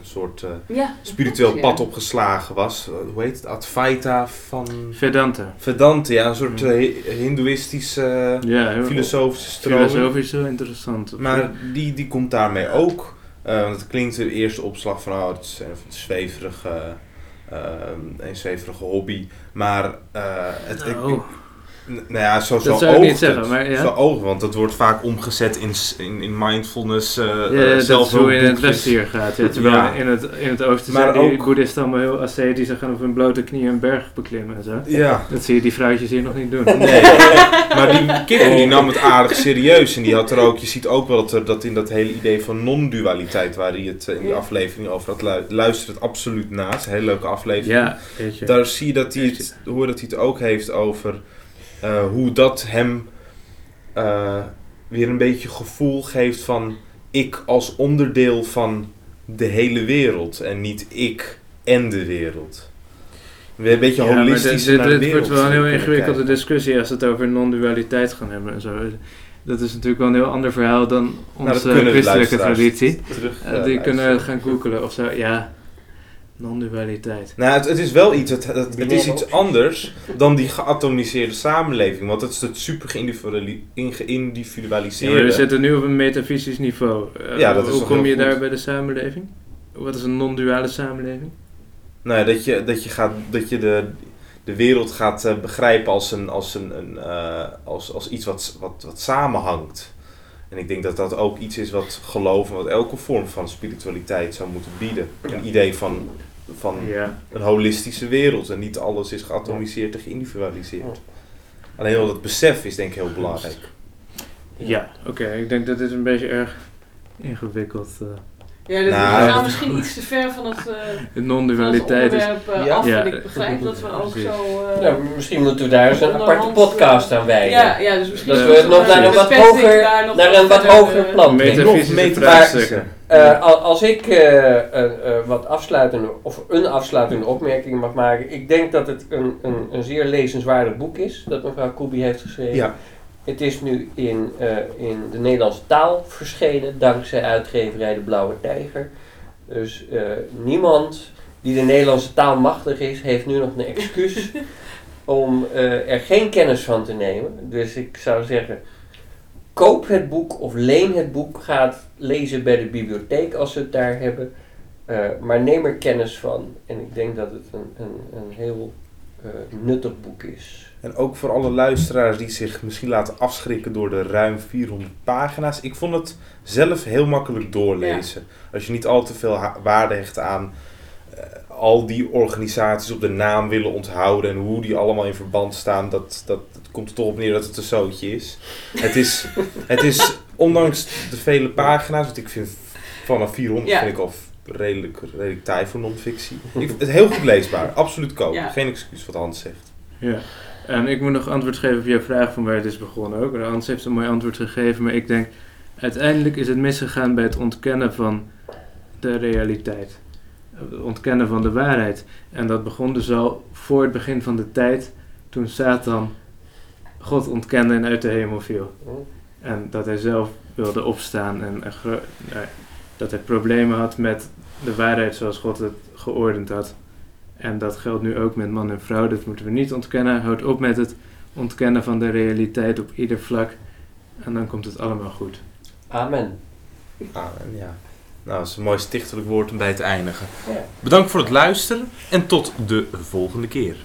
[SPEAKER 4] een soort eh,
[SPEAKER 1] Ja,
[SPEAKER 4] spiritueel
[SPEAKER 1] ja.
[SPEAKER 4] pad opgeslagen was. Hoe heet het? Advaita van
[SPEAKER 3] Vedanta.
[SPEAKER 4] Vedanta, ja, een soort eh, hindoeïstische, filosofische stroming.
[SPEAKER 3] filosofisch heel interessant.
[SPEAKER 4] Maar die, die komt daarmee ook. eh, want het klinkt de eerste opslag van, oh, het is een zweverige, een zweverige hobby. Maar eh, het, ik-
[SPEAKER 3] Nou,
[SPEAKER 4] ja, zo, zo
[SPEAKER 3] Dat zou ik niet zeggen,
[SPEAKER 4] het.
[SPEAKER 3] maar ja.
[SPEAKER 4] Zo oogt, want het wordt vaak omgezet in, in, in mindfulness, eh
[SPEAKER 3] ja,
[SPEAKER 4] eh,
[SPEAKER 3] dat is hoe in het westen hier gaat. Ja, terwijl
[SPEAKER 4] Ja.
[SPEAKER 3] in, het, in het oosten
[SPEAKER 4] Maar
[SPEAKER 3] zijn die
[SPEAKER 4] ook-
[SPEAKER 3] boeddhisten allemaal heel ascetisch en gaan op hun blote knieën een berg beklimmen en zo.
[SPEAKER 4] Ja,
[SPEAKER 3] Dat zie je die vrouwtjes hier nog niet doen.
[SPEAKER 4] nee. maar die kikker die nam het aardig serieus. En die had er ook, je ziet ook wel dat, er, dat in dat hele idee van non-dualiteit, waar hij het eh, in die aflevering over had, lu- luistert het absoluut naast. Een hele leuke aflevering.
[SPEAKER 3] Ja, weet je.
[SPEAKER 4] Daar zie je dat hij het, hoe dat hij het ook heeft over eh, hoe dat hem eh, weer een beetje gevoel geeft van ik als onderdeel van de hele wereld en niet ik en de wereld. Weer een beetje
[SPEAKER 3] Ja,
[SPEAKER 4] holistisch
[SPEAKER 3] dit,
[SPEAKER 4] naar
[SPEAKER 3] dit, wordt wel een heel ingewikkelde discussie als we het over non-dualiteit gaan hebben en zo. Dat is natuurlijk wel een heel ander verhaal dan
[SPEAKER 4] Nou,
[SPEAKER 3] onze christelijke traditie.
[SPEAKER 4] Terug,
[SPEAKER 3] Eh, die kunnen gaan googelen of zo. Ja, non-dualiteit.
[SPEAKER 4] Nou, het, het is wel iets, het, het, het is iets anders dan die geatomiseerde samenleving. Want het is het super
[SPEAKER 3] Ja,
[SPEAKER 4] geïndividualiseerde.
[SPEAKER 3] we zitten nu op een metafysisch niveau. Eh,
[SPEAKER 4] Ja, dat is
[SPEAKER 3] hoe kom je
[SPEAKER 4] goed.
[SPEAKER 3] daar bij de samenleving? Wat is een non-duale samenleving?
[SPEAKER 4] Nou, dat je, dat je, gaat, dat je de, de wereld gaat eh, begrijpen als, een, als, een, een, eh, als, als iets wat, wat, wat samenhangt. En ik denk dat dat ook iets is wat geloof en wat elke vorm van spiritualiteit zou moeten bieden. Een idee van, van
[SPEAKER 3] Ja.
[SPEAKER 4] een holistische wereld en niet alles is geatomiseerd en geïndividualiseerd. Alleen al dat besef is denk ik heel belangrijk.
[SPEAKER 3] Ja, oké. Ik denk dat dit een beetje erg ingewikkeld is.
[SPEAKER 1] Ja, dit,
[SPEAKER 4] Nou,
[SPEAKER 1] we gaan
[SPEAKER 4] dat-
[SPEAKER 1] misschien iets te ver van het, eh (laughs) het
[SPEAKER 3] non-dualiteit is...
[SPEAKER 1] eh,
[SPEAKER 4] Ja.
[SPEAKER 1] af.
[SPEAKER 3] Ja.
[SPEAKER 1] En ik begrijp dat we ook
[SPEAKER 3] Precies.
[SPEAKER 1] zo... eh,
[SPEAKER 2] Nou, misschien moeten we daar eens een aparte podcast aan wijden.
[SPEAKER 1] ja, ja, dus misschien...
[SPEAKER 3] Dat
[SPEAKER 2] we nog naar een wat hoger-
[SPEAKER 1] daar nog
[SPEAKER 2] naar een wat hoger plan.
[SPEAKER 3] Metafysische
[SPEAKER 2] Eh, al- als ik eh, een, eh, wat afsluitende, of een afsluitende opmerking mag maken. Ik denk dat het een, een, een zeer lezenswaardig boek is dat mevrouw Koebi heeft geschreven.
[SPEAKER 4] Ja.
[SPEAKER 2] Het is nu in, in de Nederlandse taal verschenen dankzij uitgeverij De Blauwe Tijger. Dus niemand die de Nederlandse taal machtig is, heeft nu nog een excuus (laughs) om er geen kennis van te nemen. Dus ik zou zeggen, koop het boek of leen het boek. Ga het lezen bij de bibliotheek als ze het daar hebben. Eh, maar neem er kennis van. En ik denk dat het een, een, een heel eh, nuttig boek is.
[SPEAKER 4] En ook voor alle luisteraars die zich misschien laten afschrikken door de ruim 400 pagina's. Ik vond het zelf heel makkelijk doorlezen. Als je niet al te veel waarde hecht aan al die organisaties op de naam willen onthouden en hoe die allemaal in verband staan, dat, dat, het komt er toch op neer dat het een zootje is. Het is, het is ondanks de vele pagina's, want ik vind vanaf 400
[SPEAKER 1] Ja.
[SPEAKER 4] vind ik al redelijk, redelijk taai voor non-fictie. Ik vind het heel goed leesbaar, absoluut kopen.
[SPEAKER 1] Ja.
[SPEAKER 4] Geen excuus wat Hans zegt.
[SPEAKER 3] Ja. En ik moet nog antwoord geven op jouw vraag van waar het is begonnen ook. Hans heeft een mooi antwoord gegeven, maar ik denk... Uiteindelijk is het misgegaan bij het ontkennen van de realiteit. Ontkennen van de waarheid. En dat begon dus al voor het begin van de tijd... toen Satan God ontkende en uit de hemel viel. En dat hij zelf wilde opstaan en eh, dat hij problemen had met de waarheid zoals God het geordend had. En dat geldt nu ook met man en vrouw, dat moeten we niet ontkennen. Houd op met het ontkennen van de realiteit op ieder vlak. En dan komt het allemaal goed.
[SPEAKER 2] Amen.
[SPEAKER 4] Ah, en ja. Nou, dat is een mooi stichtelijk woord om bij te eindigen.
[SPEAKER 5] Bedankt voor het luisteren en tot de volgende keer.